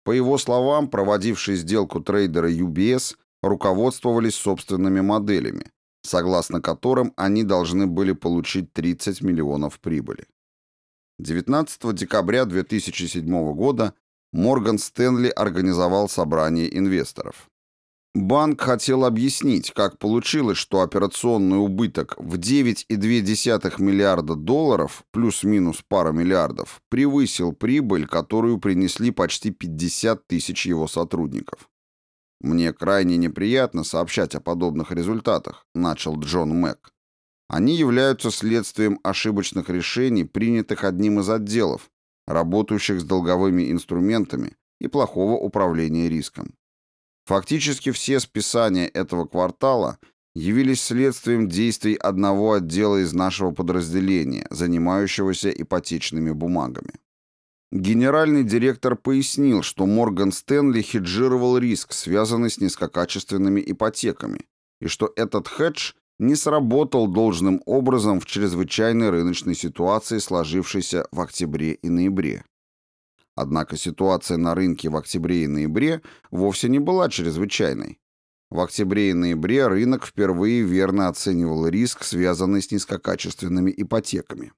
S1: По его словам, проводившие сделку трейдеры UBS руководствовались собственными моделями, согласно которым они должны были получить 30 миллионов прибыли. 19 декабря 2007 года Морган Стэнли организовал собрание инвесторов. Банк хотел объяснить, как получилось, что операционный убыток в 9,2 миллиарда долларов плюс-минус пара миллиардов превысил прибыль, которую принесли почти 50 тысяч его сотрудников. «Мне крайне неприятно сообщать о подобных результатах», — начал Джон Мэг. «Они являются следствием ошибочных решений, принятых одним из отделов, работающих с долговыми инструментами и плохого управления риском. Фактически все списания этого квартала явились следствием действий одного отдела из нашего подразделения, занимающегося ипотечными бумагами. Генеральный директор пояснил, что Морган Стэнли хеджировал риск, связанный с низкокачественными ипотеками, и что этот хедж не сработал должным образом в чрезвычайной рыночной ситуации, сложившейся в октябре и ноябре. Однако ситуация на рынке в октябре и ноябре вовсе не была чрезвычайной. В октябре и ноябре рынок впервые верно оценивал риск, связанный с низкокачественными ипотеками.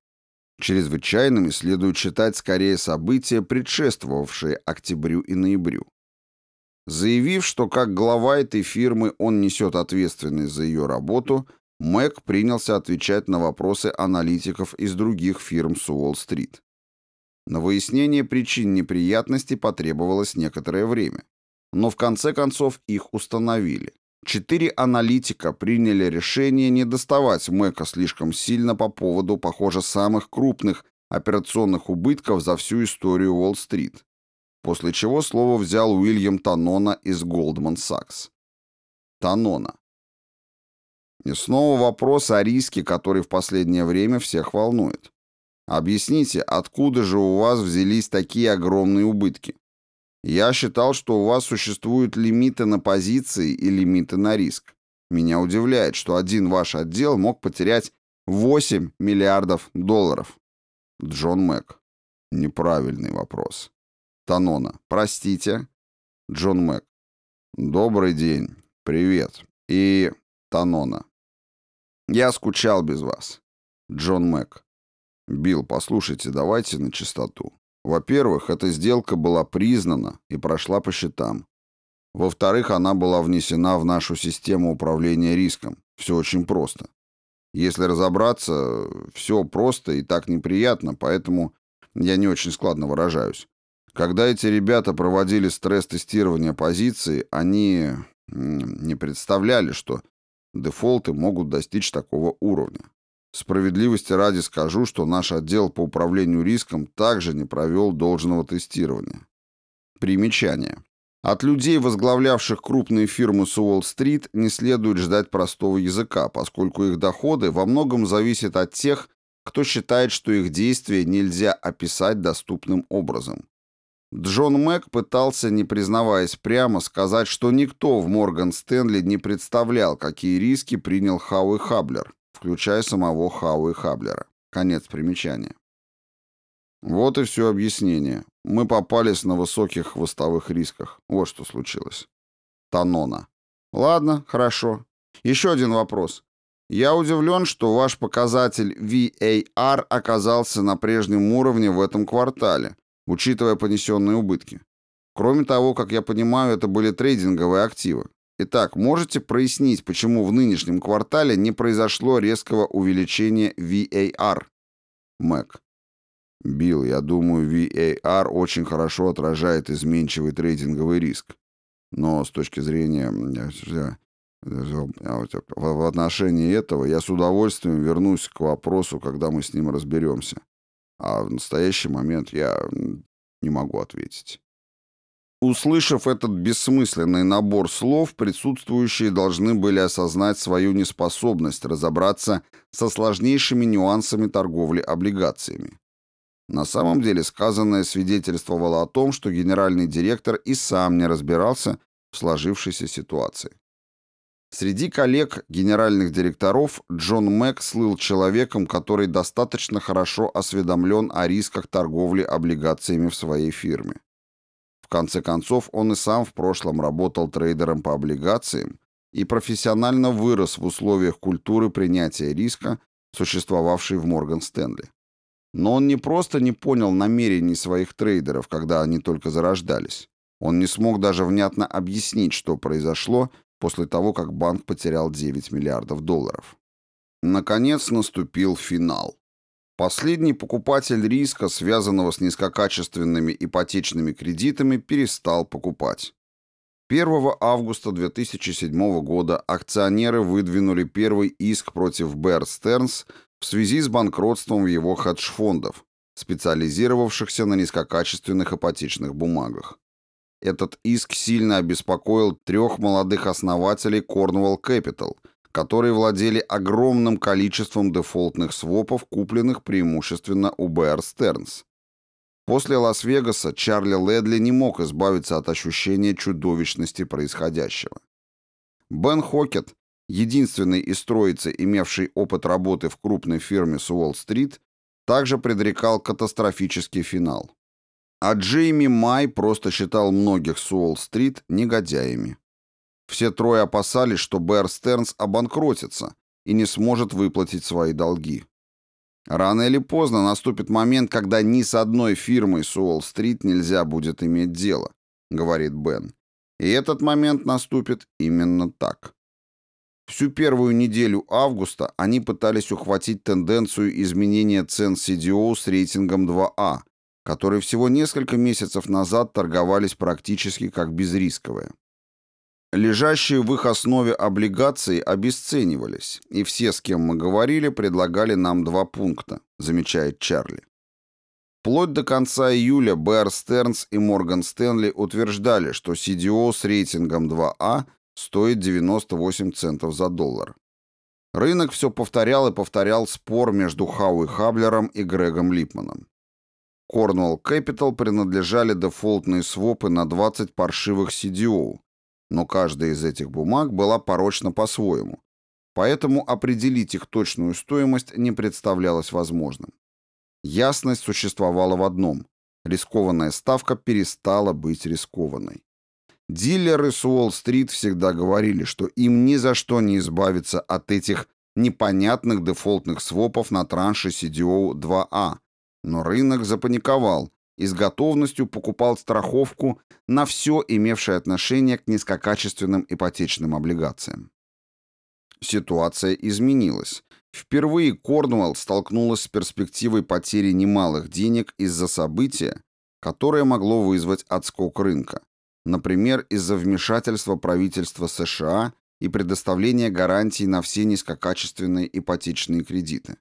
S1: Чрезвычайными следует считать скорее события, предшествовавшие октябрю и ноябрю. Заявив, что как глава этой фирмы он несет ответственность за ее работу, Мэг принялся отвечать на вопросы аналитиков из других фирм с Уолл-стрит. На выяснение причин неприятностей потребовалось некоторое время, но в конце концов их установили. Четыре аналитика приняли решение не доставать Мэка слишком сильно по поводу, похоже, самых крупных операционных убытков за всю историю Уолл-стрит, после чего слово взял Уильям Танона из Goldman Sachs. Танона. И снова вопрос о риске, который в последнее время всех волнует. Объясните, откуда же у вас взялись такие огромные убытки? Я считал, что у вас существуют лимиты на позиции и лимиты на риск. Меня удивляет, что один ваш отдел мог потерять 8 миллиардов долларов. Джон Мэг. Неправильный вопрос. Танона. Простите. Джон Мэг. Добрый день. Привет. И Танона. Я скучал без вас. Джон Мэг. Билл, послушайте, давайте на чистоту. Во-первых, эта сделка была признана и прошла по счетам. Во-вторых, она была внесена в нашу систему управления риском. Все очень просто. Если разобраться, все просто и так неприятно, поэтому я не очень складно выражаюсь. Когда эти ребята проводили стресс-тестирование позиции, они не представляли, что дефолты могут достичь такого уровня. Справедливости ради скажу, что наш отдел по управлению риском также не провел должного тестирования. Примечание. От людей, возглавлявших крупные фирмы с Уолл-стрит, не следует ждать простого языка, поскольку их доходы во многом зависят от тех, кто считает, что их действия нельзя описать доступным образом. Джон Мэг пытался, не признаваясь прямо, сказать, что никто в Морган Стэнли не представлял, какие риски принял Хауи Хаблер, включая самого Хауи Хаблера. Конец примечания. Вот и все объяснение. Мы попались на высоких хвостовых рисках. Вот что случилось. Танона. Ладно, хорошо. Еще один вопрос. Я удивлен, что ваш показатель VAR оказался на прежнем уровне в этом квартале, учитывая понесенные убытки. Кроме того, как я понимаю, это были трейдинговые активы. Итак, можете прояснить, почему в нынешнем квартале не произошло резкого увеличения VAR? Мэг. Билл, я думаю, VAR очень хорошо отражает изменчивый трейдинговый риск. Но с точки зрения... В отношении этого я с удовольствием вернусь к вопросу, когда мы с ним разберемся. А в настоящий момент я не могу ответить. Услышав этот бессмысленный набор слов, присутствующие должны были осознать свою неспособность разобраться со сложнейшими нюансами торговли облигациями. На самом деле сказанное свидетельствовало о том, что генеральный директор и сам не разбирался в сложившейся ситуации. Среди коллег генеральных директоров Джон Мэг слыл человеком, который достаточно хорошо осведомлен о рисках торговли облигациями в своей фирме. В конце концов, он и сам в прошлом работал трейдером по облигациям и профессионально вырос в условиях культуры принятия риска, существовавшей в Морган Стэнли. Но он не просто не понял намерений своих трейдеров, когда они только зарождались. Он не смог даже внятно объяснить, что произошло после того, как банк потерял 9 миллиардов долларов. Наконец наступил финал. Последний покупатель риска, связанного с низкокачественными ипотечными кредитами, перестал покупать. 1 августа 2007 года акционеры выдвинули первый иск против Bear Stearns в связи с банкротством его хедж-фондов, специализировавшихся на низкокачественных ипотечных бумагах. Этот иск сильно обеспокоил трех молодых основателей Cornwall Capital – которые владели огромным количеством дефолтных свопов, купленных преимущественно у Bear Stearns. После Лас-Вегаса Чарли Ледли не мог избавиться от ощущения чудовищности происходящего. Бен Хокет, единственный из троицы, имевший опыт работы в крупной фирме с Уолл-стрит, также предрекал катастрофический финал. А Джейми Май просто считал многих с Уолл-стрит негодяями. Все трое опасались, что Бэр Стернс обанкротится и не сможет выплатить свои долги. Рано или поздно наступит момент, когда ни с одной фирмой с Уолл-стрит нельзя будет иметь дело, говорит Бен. И этот момент наступит именно так. Всю первую неделю августа они пытались ухватить тенденцию изменения цен CDO с рейтингом 2А, которые всего несколько месяцев назад торговались практически как безрисковые. Лежащие в их основе облигации обесценивались, и все, с кем мы говорили, предлагали нам два пункта, замечает Чарли. Вплоть до конца июля Бэр Стернс и Морган Стэнли утверждали, что CDO с рейтингом 2А стоит 98 центов за доллар. Рынок все повторял и повторял спор между Хауи Хаблером и Грегом Липманом. Cornwall Capital принадлежали дефолтные свопы на 20 паршивых CDO, но каждая из этих бумаг была порочна по-своему, поэтому определить их точную стоимость не представлялось возможным. Ясность существовала в одном – рискованная ставка перестала быть рискованной. Дилеры с Уолл-стрит всегда говорили, что им ни за что не избавиться от этих непонятных дефолтных свопов на транше CDO 2А, но рынок запаниковал и с готовностью покупал страховку на все имевшее отношение к низкокачественным ипотечным облигациям. Ситуация изменилась. Впервые Корнуэлл столкнулась с перспективой потери немалых денег из-за события, которое могло вызвать отскок рынка, например, из-за вмешательства правительства США и предоставления гарантий на все низкокачественные ипотечные кредиты.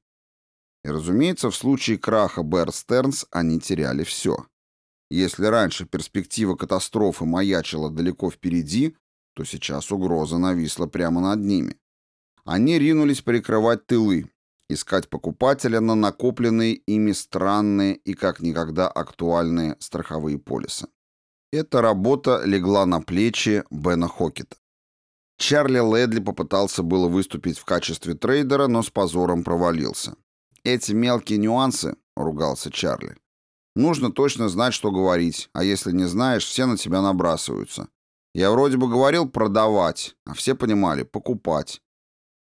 S1: И, разумеется, в случае краха Bear Stearns они теряли все. Если раньше перспектива катастрофы маячила далеко впереди, то сейчас угроза нависла прямо над ними. Они ринулись прикрывать тылы, искать покупателя на накопленные ими странные и как никогда актуальные страховые полисы. Эта работа легла на плечи Бена Хокета. Чарли Ледли попытался было выступить в качестве трейдера, но с позором провалился. «Эти мелкие нюансы», — ругался Чарли. «Нужно точно знать, что говорить, а если не знаешь, все на тебя набрасываются. Я вроде бы говорил продавать, а все понимали покупать.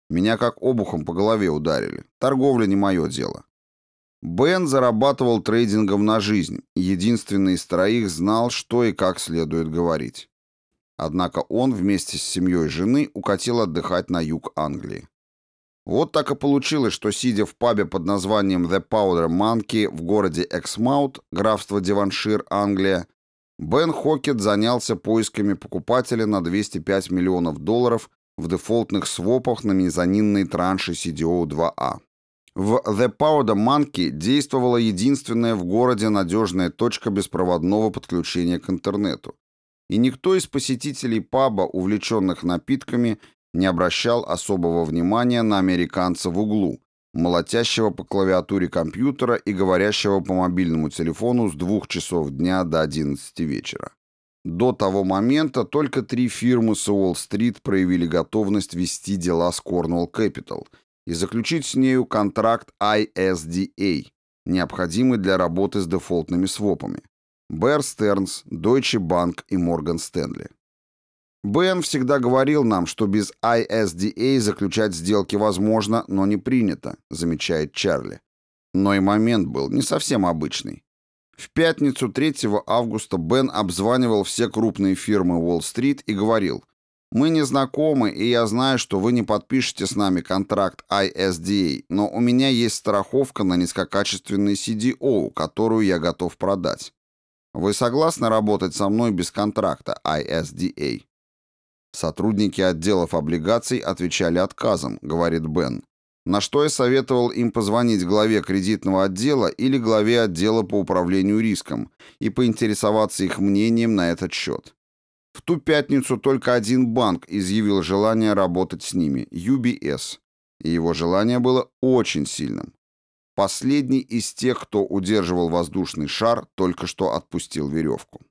S1: Меня как обухом по голове ударили. Торговля не мое дело». Бен зарабатывал трейдингом на жизнь, единственный из троих знал, что и как следует говорить. Однако он вместе с семьей жены укатил отдыхать на юг Англии. Вот так и получилось, что, сидя в пабе под названием The Powder Monkey в городе Эксмаут, графство Деваншир, Англия, Бен Хокет занялся поисками покупателя на 205 миллионов долларов в дефолтных свопах на мезонинные транши CDO-2A. В The Powder Monkey действовала единственная в городе надежная точка беспроводного подключения к интернету. И никто из посетителей паба, увлеченных напитками, не обращал особого внимания на американца в углу, молотящего по клавиатуре компьютера и говорящего по мобильному телефону с двух часов дня до 11 вечера. До того момента только три фирмы с Уолл-стрит проявили готовность вести дела с Cornwall Capital и заключить с нею контракт ISDA, необходимый для работы с дефолтными свопами. Bear Stearns, Deutsche Bank и Morgan Stanley. Бен всегда говорил нам, что без ISDA заключать сделки возможно, но не принято, замечает Чарли. Но и момент был не совсем обычный. В пятницу 3 августа Бен обзванивал все крупные фирмы Уолл-стрит и говорил, «Мы не знакомы, и я знаю, что вы не подпишете с нами контракт ISDA, но у меня есть страховка на низкокачественный CDO, которую я готов продать. Вы согласны работать со мной без контракта ISDA?» Сотрудники отделов облигаций отвечали отказом, говорит Бен. На что я советовал им позвонить главе кредитного отдела или главе отдела по управлению риском и поинтересоваться их мнением на этот счет. В ту пятницу только один банк изъявил желание работать с ними – UBS. И его желание было очень сильным. Последний из тех, кто удерживал воздушный шар, только что отпустил веревку.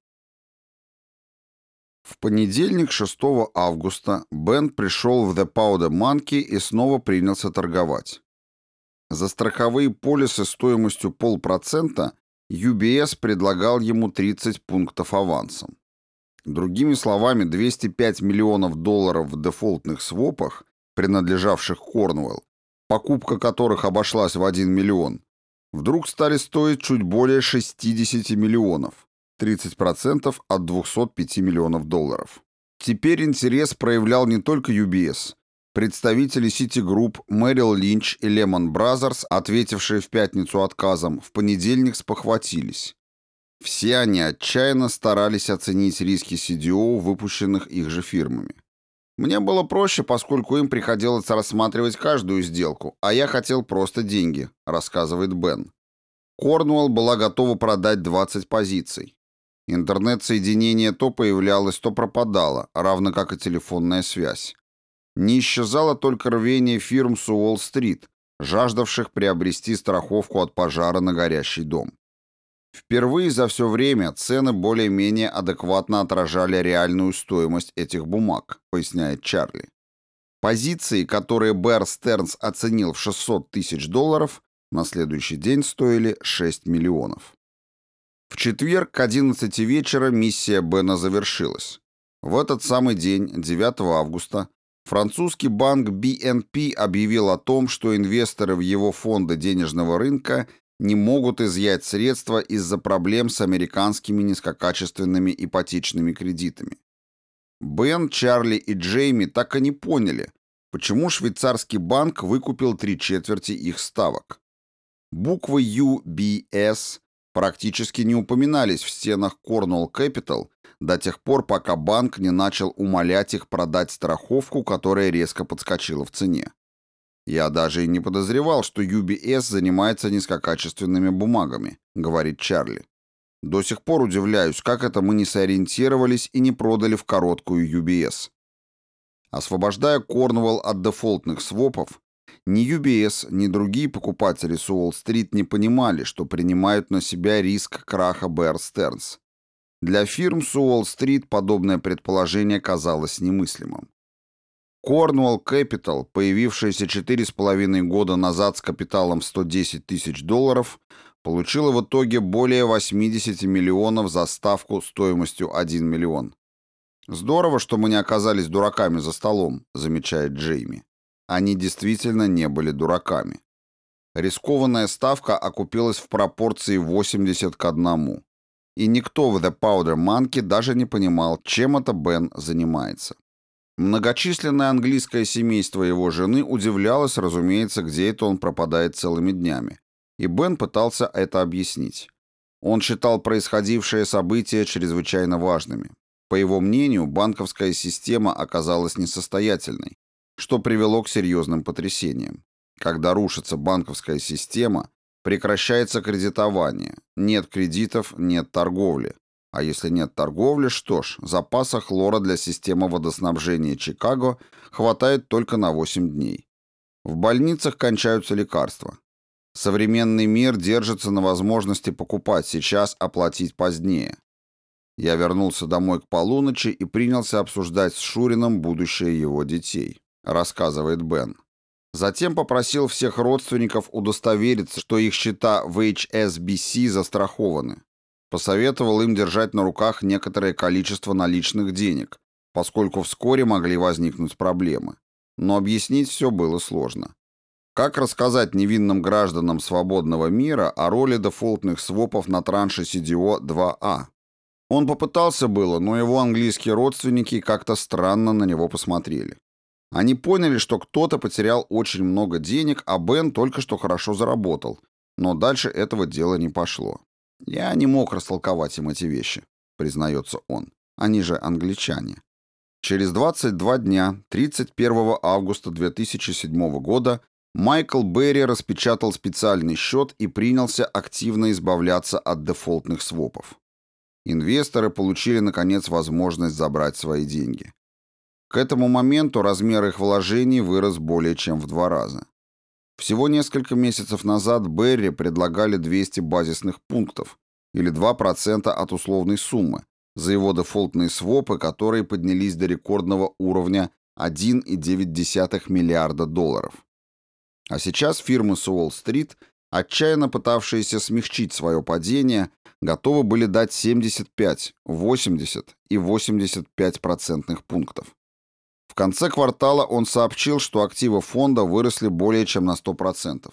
S1: В понедельник, 6 августа, Бен пришел в The Powder Monkey и снова принялся торговать. За страховые полисы стоимостью полпроцента UBS предлагал ему 30 пунктов авансом. Другими словами, 205 миллионов долларов в дефолтных свопах, принадлежавших Корнуэлл, покупка которых обошлась в 1 миллион, вдруг стали стоить чуть более 60 миллионов, 30% от 205 миллионов долларов. Теперь интерес проявлял не только UBS. Представители Citigroup, Merrill Lynch и Lehman Brothers, ответившие в пятницу отказом, в понедельник спохватились. Все они отчаянно старались оценить риски CDO, выпущенных их же фирмами. Мне было проще, поскольку им приходилось рассматривать каждую сделку, а я хотел просто деньги, рассказывает Бен. Корнуэлл была готова продать 20 позиций. Интернет-соединение то появлялось, то пропадало, равно как и телефонная связь. Не исчезало только рвение фирм с Уолл-стрит, жаждавших приобрести страховку от пожара на горящий дом. Впервые за все время цены более-менее адекватно отражали реальную стоимость этих бумаг, поясняет Чарли. Позиции, которые Бэр Стернс оценил в 600 тысяч долларов, на следующий день стоили 6 миллионов. В четверг к 11 вечера миссия Бена завершилась. В этот самый день, 9 августа, французский банк BNP объявил о том, что инвесторы в его фонды денежного рынка не могут изъять средства из-за проблем с американскими низкокачественными ипотечными кредитами. Бен, Чарли и Джейми так и не поняли, почему швейцарский банк выкупил три четверти их ставок. Буквы UBS практически не упоминались в стенах Cornwall Capital до тех пор, пока банк не начал умолять их продать страховку, которая резко подскочила в цене. «Я даже и не подозревал, что UBS занимается низкокачественными бумагами», — говорит Чарли. «До сих пор удивляюсь, как это мы не сориентировались и не продали в короткую UBS». Освобождая Корнуолл от дефолтных свопов, ни UBS, ни другие покупатели с Уолл-стрит не понимали, что принимают на себя риск краха Bear Stearns. Для фирм с Уолл-стрит подобное предположение казалось немыслимым. Cornwall Capital, появившаяся 4,5 года назад с капиталом 110 тысяч долларов, получила в итоге более 80 миллионов за ставку стоимостью 1 миллион. «Здорово, что мы не оказались дураками за столом», — замечает Джейми. Они действительно не были дураками. Рискованная ставка окупилась в пропорции 80 к 1. И никто в The Powder Monkey даже не понимал, чем это Бен занимается. Многочисленное английское семейство его жены удивлялось, разумеется, где это он пропадает целыми днями. И Бен пытался это объяснить. Он считал происходившее события чрезвычайно важными. По его мнению, банковская система оказалась несостоятельной, что привело к серьезным потрясениям. Когда рушится банковская система, прекращается кредитование, нет кредитов, нет торговли, а если нет торговли, что ж, запаса хлора для системы водоснабжения Чикаго хватает только на 8 дней. В больницах кончаются лекарства. Современный мир держится на возможности покупать сейчас, оплатить позднее. Я вернулся домой к полуночи и принялся обсуждать с Шурином будущее его детей, рассказывает Бен. Затем попросил всех родственников удостовериться, что их счета в HSBC застрахованы. Посоветовал им держать на руках некоторое количество наличных денег, поскольку вскоре могли возникнуть проблемы. Но объяснить все было сложно. Как рассказать невинным гражданам свободного мира о роли дефолтных свопов на транше CDO 2А? Он попытался было, но его английские родственники как-то странно на него посмотрели. Они поняли, что кто-то потерял очень много денег, а Бен только что хорошо заработал, но дальше этого дела не пошло. Я не мог растолковать им эти вещи, признается он. Они же англичане. Через 22 дня, 31 августа 2007 года, Майкл Берри распечатал специальный счет и принялся активно избавляться от дефолтных свопов. Инвесторы получили, наконец, возможность забрать свои деньги. К этому моменту размер их вложений вырос более чем в два раза. Всего несколько месяцев назад Берри предлагали 200 базисных пунктов или 2% от условной суммы, за его дефолтные свопы, которые поднялись до рекордного уровня 1,9 миллиарда долларов. А сейчас фирмы с Уолл-стрит, отчаянно пытавшиеся смягчить свое падение, готовы были дать 75, 80 и 85 процентных пунктов. Конце квартала он сообщил, что активы фонда выросли более чем на 100%.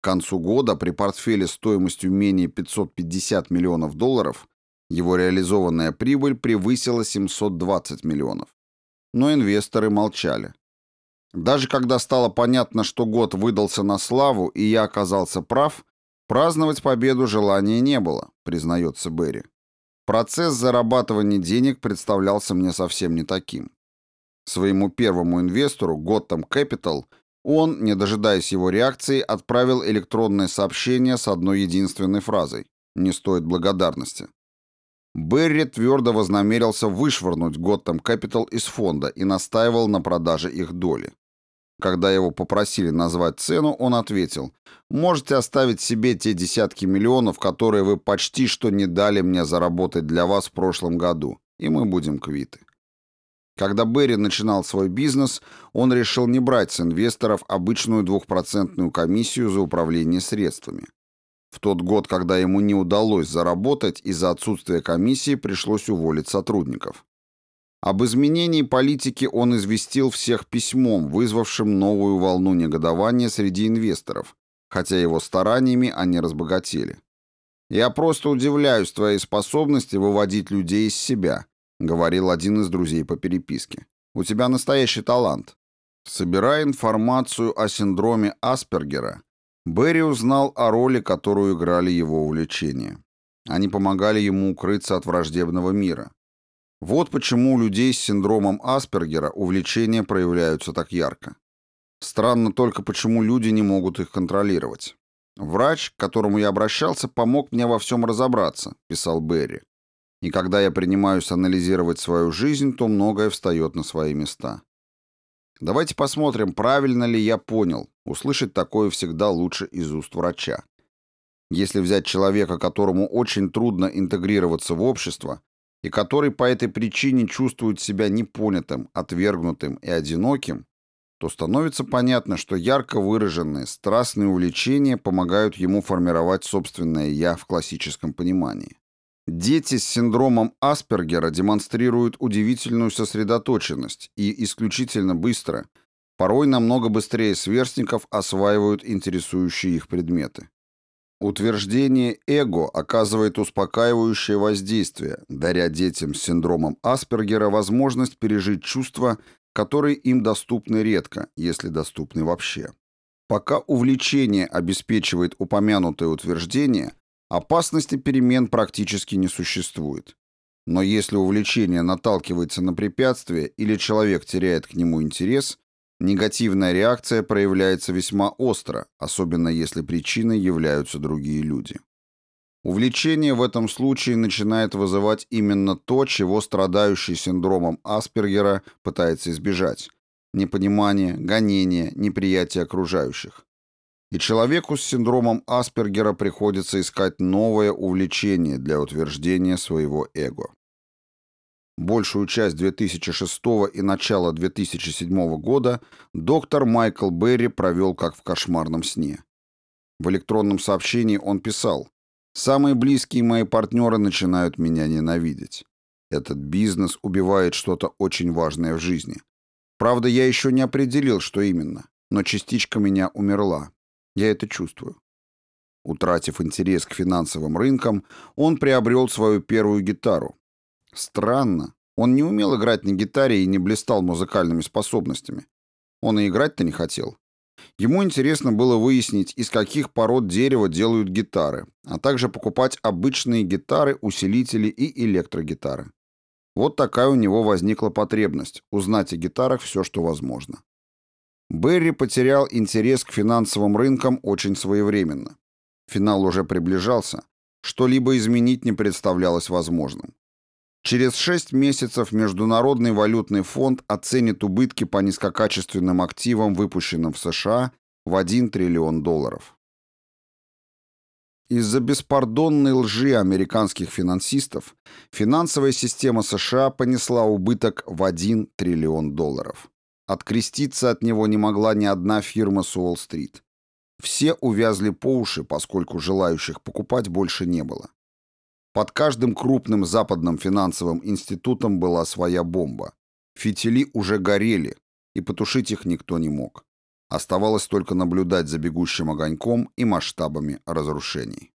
S1: К концу года при портфеле стоимостью менее 550 миллионов долларов его реализованная прибыль превысила 720 миллионов. Но инвесторы молчали. Даже когда стало понятно, что год выдался на славу и я оказался прав, праздновать победу желания не было, признается Берри. Процесс зарабатывания денег представлялся мне совсем не таким. Своему первому инвестору, Gotham Capital, он, не дожидаясь его реакции, отправил электронное сообщение с одной единственной фразой «Не стоит благодарности». Берри твердо вознамерился вышвырнуть Gotham Capital из фонда и настаивал на продаже их доли. Когда его попросили назвать цену, он ответил, «Можете оставить себе те десятки миллионов, которые вы почти что не дали мне заработать для вас в прошлом году, и мы будем квиты». Когда Берри начинал свой бизнес, он решил не брать с инвесторов обычную двухпроцентную комиссию за управление средствами. В тот год, когда ему не удалось заработать, из-за отсутствия комиссии пришлось уволить сотрудников. Об изменении политики он известил всех письмом, вызвавшим новую волну негодования среди инвесторов, хотя его стараниями они разбогатели. «Я просто удивляюсь твоей способности выводить людей из себя», говорил один из друзей по переписке. У тебя настоящий талант. Собирая информацию о синдроме Аспергера, Берри узнал о роли, которую играли его увлечения. Они помогали ему укрыться от враждебного мира. Вот почему у людей с синдромом Аспергера увлечения проявляются так ярко. Странно только, почему люди не могут их контролировать. «Врач, к которому я обращался, помог мне во всем разобраться», — писал Берри. И когда я принимаюсь анализировать свою жизнь, то многое встает на свои места. Давайте посмотрим, правильно ли я понял. Услышать такое всегда лучше из уст врача. Если взять человека, которому очень трудно интегрироваться в общество, и который по этой причине чувствует себя непонятым, отвергнутым и одиноким, то становится понятно, что ярко выраженные страстные увлечения помогают ему формировать собственное «я» в классическом понимании. Дети с синдромом Аспергера демонстрируют удивительную сосредоточенность и исключительно быстро, порой намного быстрее сверстников осваивают интересующие их предметы. Утверждение эго оказывает успокаивающее воздействие, даря детям с синдромом Аспергера возможность пережить чувства, которые им доступны редко, если доступны вообще. Пока увлечение обеспечивает упомянутое утверждение, Опасности перемен практически не существует. Но если увлечение наталкивается на препятствие или человек теряет к нему интерес, негативная реакция проявляется весьма остро, особенно если причиной являются другие люди. Увлечение в этом случае начинает вызывать именно то, чего страдающий синдромом Аспергера пытается избежать – непонимание, гонение, неприятие окружающих и человеку с синдромом Аспергера приходится искать новое увлечение для утверждения своего эго. Большую часть 2006 и начало 2007 года доктор Майкл Берри провел как в кошмарном сне. В электронном сообщении он писал «Самые близкие мои партнеры начинают меня ненавидеть. Этот бизнес убивает что-то очень важное в жизни. Правда, я еще не определил, что именно, но частичка меня умерла. Я это чувствую. Утратив интерес к финансовым рынкам, он приобрел свою первую гитару. Странно, он не умел играть на гитаре и не блистал музыкальными способностями. Он и играть-то не хотел. Ему интересно было выяснить, из каких пород дерева делают гитары, а также покупать обычные гитары, усилители и электрогитары. Вот такая у него возникла потребность – узнать о гитарах все, что возможно. Берри потерял интерес к финансовым рынкам очень своевременно. Финал уже приближался, что-либо изменить не представлялось возможным. Через 6 месяцев Международный валютный фонд оценит убытки по низкокачественным активам, выпущенным в США, в 1 триллион долларов. Из-за беспардонной лжи американских финансистов финансовая система США понесла убыток в 1 триллион долларов. Откреститься от него не могла ни одна фирма с Уолл-стрит. Все увязли по уши, поскольку желающих покупать больше не было. Под каждым крупным западным финансовым институтом была своя бомба. Фитили уже горели, и потушить их никто не мог. Оставалось только наблюдать за бегущим огоньком и масштабами разрушений.